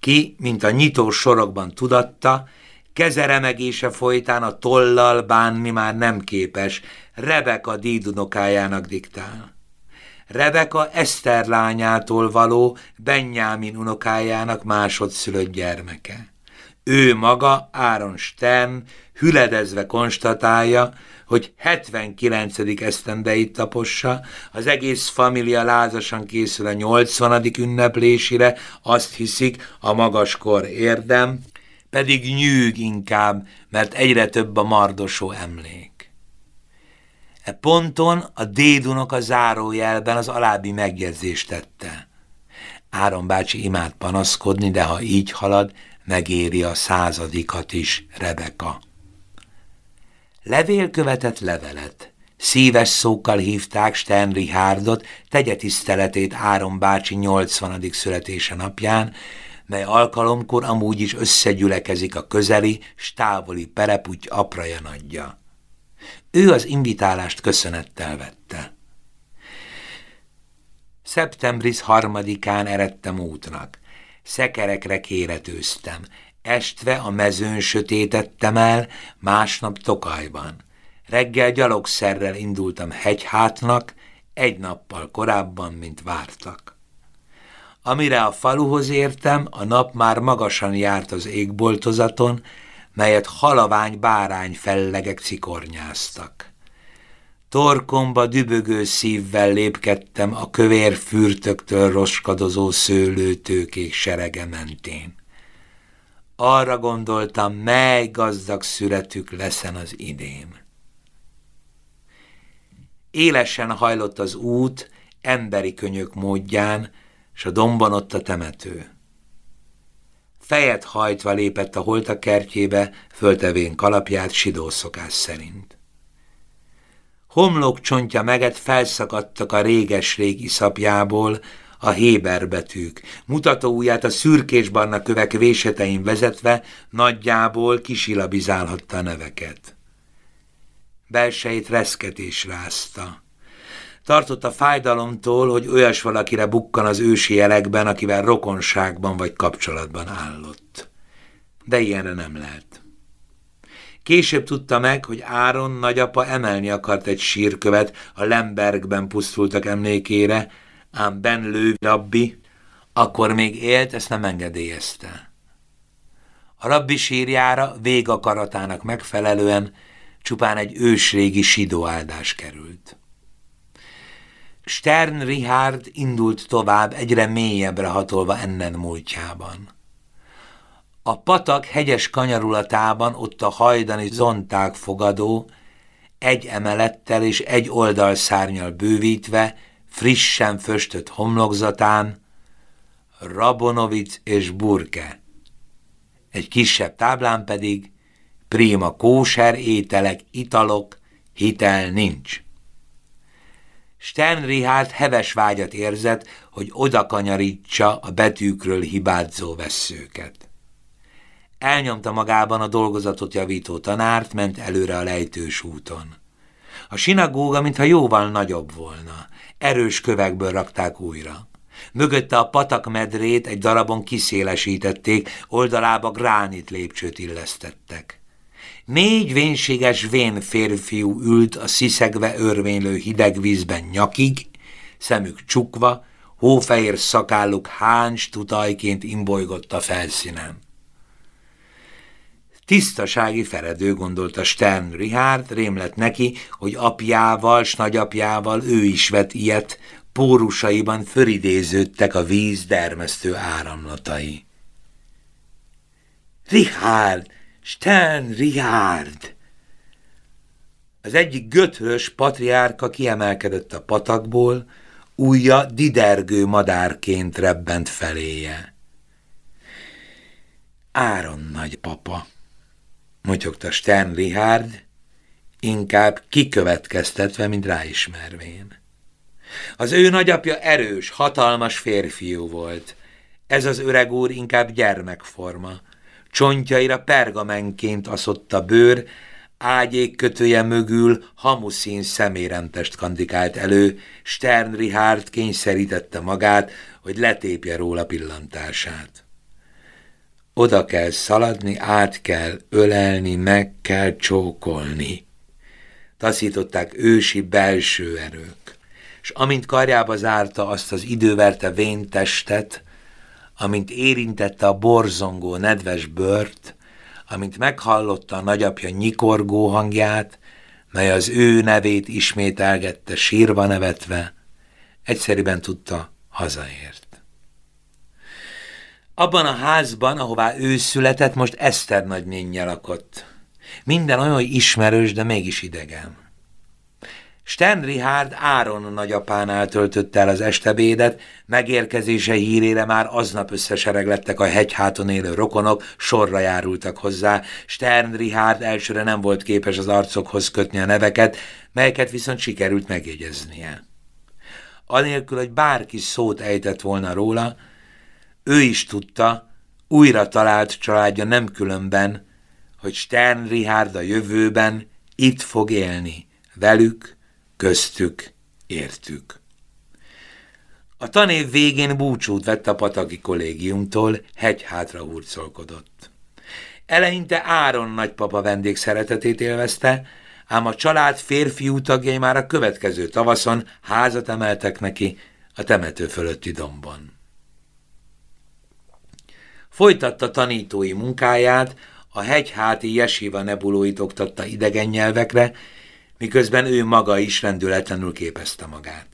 ki, mint a nyitó sorokban tudatta, kezeremegése folytán a tollal bánni már nem képes, Rebeka dídunokájának diktál. Rebeka Eszter lányától való Benjámin unokájának másodszülött gyermeke. Ő maga, Áron Stern, hüledezve konstatálja, hogy 79. esztendeit tapossa, az egész família lázasan készül a 80. ünneplésére, azt hiszik, a magaskor érdem, pedig nyűg inkább, mert egyre több a mardosó emlék. E ponton a dédunok a zárójelben az alábbi megjegyzést tette. Áron bácsi imád panaszkodni, de ha így halad, megéri a századikat is, Rebeka. Levél követett levelet. Szíves szókkal hívták Stern Richardot, tegye tiszteletét Áron bácsi 80. születése napján, mely alkalomkor amúgy is összegyülekezik a közeli, stávoli pereputy apraja nagyja. Ő az invitálást köszönettel vette. Szeptembris harmadikán eredtem útnak. Szekerekre kéretőztem. Estve a mezőn sötétettem el, másnap Tokajban. Reggel gyalogszerrel indultam hegyhátnak, egy nappal korábban, mint vártak. Amire a faluhoz értem, a nap már magasan járt az égboltozaton, melyet halavány bárány fellegek cikornyáztak. Torkomba dübögő szívvel lépkedtem a kövér fürtöktől roskadozó szőlőtőkék serege mentén. Arra gondoltam, mely gazdag születük leszen az idén. Élesen hajlott az út, emberi könyök módján, s a domban ott a temető. Fejet hajtva lépett a holtak kertjébe, föltevén kalapját sidószokás szerint. Homlok csontja meget felszakadtak a réges-régi szapjából, a héber betűk, mutató ujját a szürkésbarna kövek vésetein vezetve nagyjából kisilabizálhatta a neveket. Belsejét reszketés rázta. Tartott a fájdalomtól, hogy olyas valakire bukkan az ősi jelekben, akivel rokonságban vagy kapcsolatban állott. De ilyenre nem lehet. Később tudta meg, hogy Áron nagyapa emelni akart egy sírkövet a Lembergben pusztultak emlékére, ám Ben Lő rabbi, akkor még élt, ezt nem engedélyezte. A rabbi sírjára végakaratának megfelelően csupán egy ősrégi sidóáldás került. Stern Richard indult tovább, egyre mélyebbre hatolva ennen múltjában. A patak hegyes kanyarulatában ott a hajdani zonták fogadó, egy emelettel és egy oldalszárnyal bővítve, frissen föstött homlokzatán, Rabonovic és Burke. Egy kisebb táblán pedig Prima kóser ételek, italok, hitel nincs. Stern Richard heves vágyat érzett, hogy odakanyarítsa a betűkről hibázó vesszőket. Elnyomta magában a dolgozatot javító tanárt, ment előre a lejtős úton. A sinagóga, mintha jóval nagyobb volna. Erős kövekből rakták újra. Mögötte a patak medrét egy darabon kiszélesítették, oldalába gránit lépcsőt illesztettek. Négy vénséges vén férfiú ült a sziszegve örvénylő hideg vízben nyakig, szemük csukva, hófehér szakálluk háns tutajként imbolygott a felszínen. Tisztasági feredő, gondolta Stern Richard, rém lett neki, hogy apjával, s nagyapjával ő is vett ilyet, pórusaiban föridéződtek a víz dermesztő áramlatai. Richard, Stern Richard! Az egyik götrös patriárka kiemelkedett a patakból, újja didergő madárként rebbent feléje. Áron nagypapa, motyogta Stern Richard, inkább kikövetkeztetve, mint ráismervén. Az ő nagyapja erős, hatalmas férfiú volt. Ez az öreg úr inkább gyermekforma, Csontjaira pergamenként aszott a bőr, ágyék kötője mögül hamuszín szemérentest kandikált elő, Stern Richard kényszerítette magát, hogy letépje róla pillantását. Oda kell szaladni, át kell ölelni, meg kell csókolni. Taszították ősi belső erők, és amint karjába zárta azt az időverte vén testet, amint érintette a borzongó nedves bört, amint meghallotta a nagyapja nyikorgó hangját, mely az ő nevét ismételgette sírva nevetve, egyszerűen tudta, hazaért. Abban a házban, ahová ő született, most Eszter nagynénye lakott. Minden olyan ismerős, de mégis idegen. Sten Richard Áron nagyapánál töltötte el az estebédet, megérkezése hírére már aznap összesereglettek a hegyháton élő rokonok, sorra járultak hozzá. Stern Richard elsőre nem volt képes az arcokhoz kötni a neveket, melyeket viszont sikerült megjegyeznie. Anélkül, hogy bárki szót ejtett volna róla, ő is tudta, újra talált családja nem különben, hogy Stern Richard a jövőben itt fog élni, velük, köztük, értük. A tanév végén búcsút vett a pataki kollégiumtól, hegyhátra hurcolkodott. Eleinte Áron nagypapa vendég szeretetét élvezte, ám a család férfiú tagjai már a következő tavaszon házat emeltek neki a temető fölötti dombon. Folytatta tanítói munkáját, a hegyháti jesiva nebulóit oktatta idegen nyelvekre, miközben ő maga is rendületlenül képezte magát.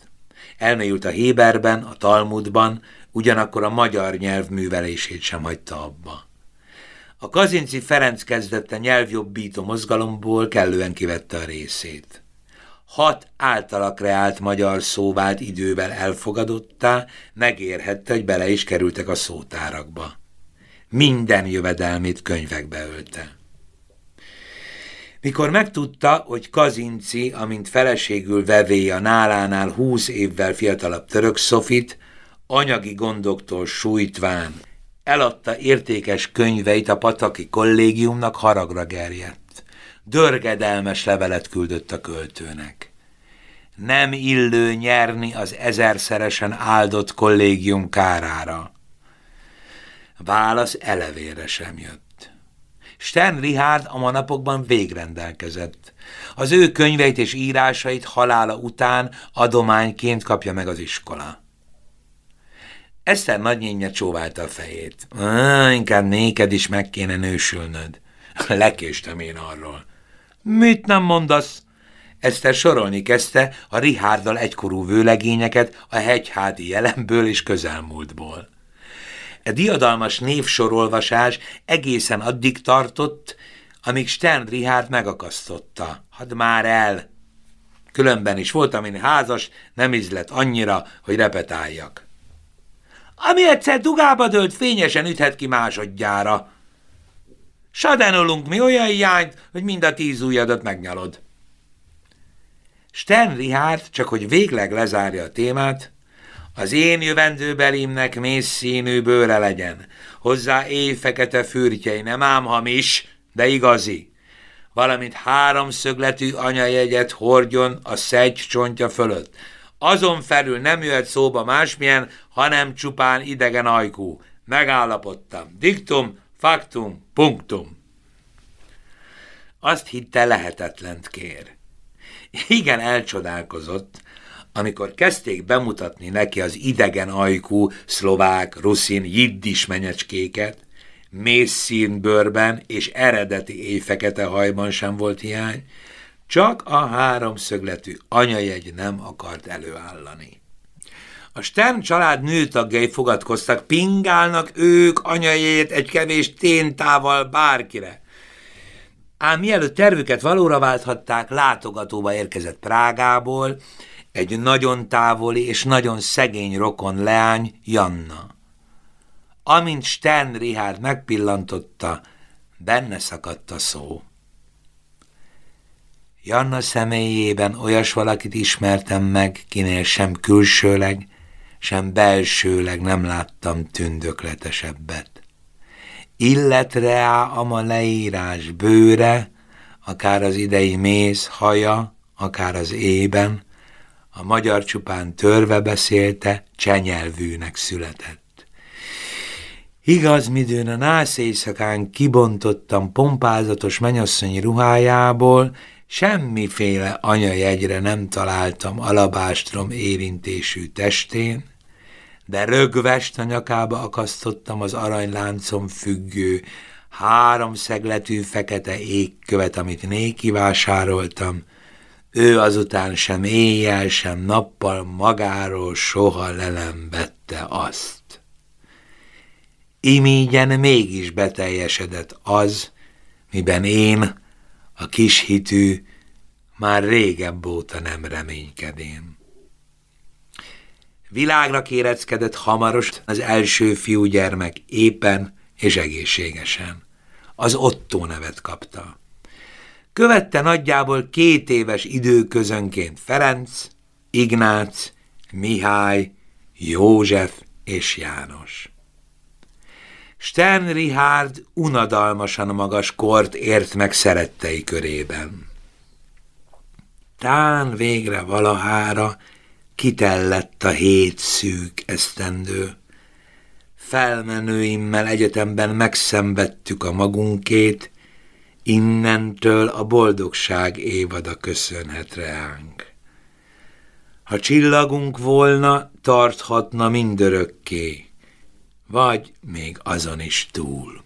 Elmélyült a Héberben, a Talmudban, ugyanakkor a magyar nyelv művelését sem hagyta abba. A Kazinci Ferenc kezdette nyelvjobbító mozgalomból kellően kivette a részét. Hat általa kreált magyar szó idővel elfogadottá, megérhette, hogy bele is kerültek a szótárakba. Minden jövedelmét könyvekbe ölte. Mikor megtudta, hogy Kazinci, amint feleségül vevé a nálánál húsz évvel fiatalabb török Sofit, anyagi gondoktól sújtván eladta értékes könyveit a Pataki kollégiumnak haragra gerjedt. Dörgedelmes levelet küldött a költőnek. Nem illő nyerni az ezerszeresen áldott kollégium kárára. Válasz elevére sem jött. Stern Richard a manapokban végrendelkezett. Az ő könyveit és írásait halála után adományként kapja meg az iskola. Eszter nagynyénye csóválta a fejét. Inkább néked is meg kéne nősülnöd. Lekéstem én arról. Mit nem mondasz? Eszter sorolni kezdte a Rihárdal egykorú vőlegényeket a hegyhádi jelenből és közelmúltból. E diadalmas névsorolvasás egészen addig tartott, amíg Stern Richard megakasztotta. Hadd már el! Különben is voltam én házas, nem izlet annyira, hogy repetáljak. Ami egyszer dugába dőlt, fényesen üthet ki másodjára. Sadenolunk mi olyan hiányt, hogy mind a tíz ujjadat megnyalod. Stern Richard, csak hogy végleg lezárja a témát, az én jövendőbelimnek mész színű bőre legyen, hozzá éjfekete fürtjei, nem ám hamis, de igazi, valamint háromszögletű anyajegyet hordjon a szegy csontja fölött. Azon felül nem jöhet szóba másmilyen, hanem csupán idegen ajkú. Megállapodtam. Diktum, faktum, punktum. Azt hitte lehetetlent kér. Igen, elcsodálkozott, amikor kezdték bemutatni neki az idegen ajkú szlovák, ruszin, jiddis menyecskéket, mész színbőrben és eredeti éjfekete hajban sem volt hiány, csak a háromszögletű anyajegy nem akart előállani. A Stern család nőtagjai fogadkoztak, pingálnak ők anyajét egy kevés téntával bárkire. Ám mielőtt tervüket valóra válthatták, látogatóba érkezett Prágából, egy nagyon távoli és nagyon szegény rokon leány, Janna. Amint Stern Richard megpillantotta, benne szakadt a szó. Janna személyében olyas valakit ismertem meg, kinél sem külsőleg, sem belsőleg nem láttam tündökletesebbet. Illetre á ama leírás bőre, akár az idei méz haja, akár az ében, a magyar csupán törve beszélte, csenyelvűnek született. Igaz, midőn a nász éjszakán kibontottam pompázatos menyasszonyi ruhájából, semmiféle anyajegyre nem találtam alabástrom érintésű testén, de rögvest a nyakába akasztottam az aranyláncom függő, három szegletű fekete égkövet, amit néki vásároltam, ő azután sem éjjel, sem nappal magáról soha lelembette azt. Imígyen mégis beteljesedett az, miben én, a kis hitű, már régebb óta nem reménykedém. Világra kéreckedett hamaros az első fiúgyermek éppen és egészségesen. Az Otto nevet kapta. Követte nagyjából két éves időközönként Ferenc, Ignác, Mihály, József és János. Stern Richard unadalmasan magas kort ért meg szerettei körében. Tán végre valahára kitellett a hét szűk esztendő. Felmenőimmel egyetemben megszenvedtük a magunkét, innentől a boldogság évada köszönhet reánk. Ha csillagunk volna, tarthatna mindörökké, vagy még azon is túl.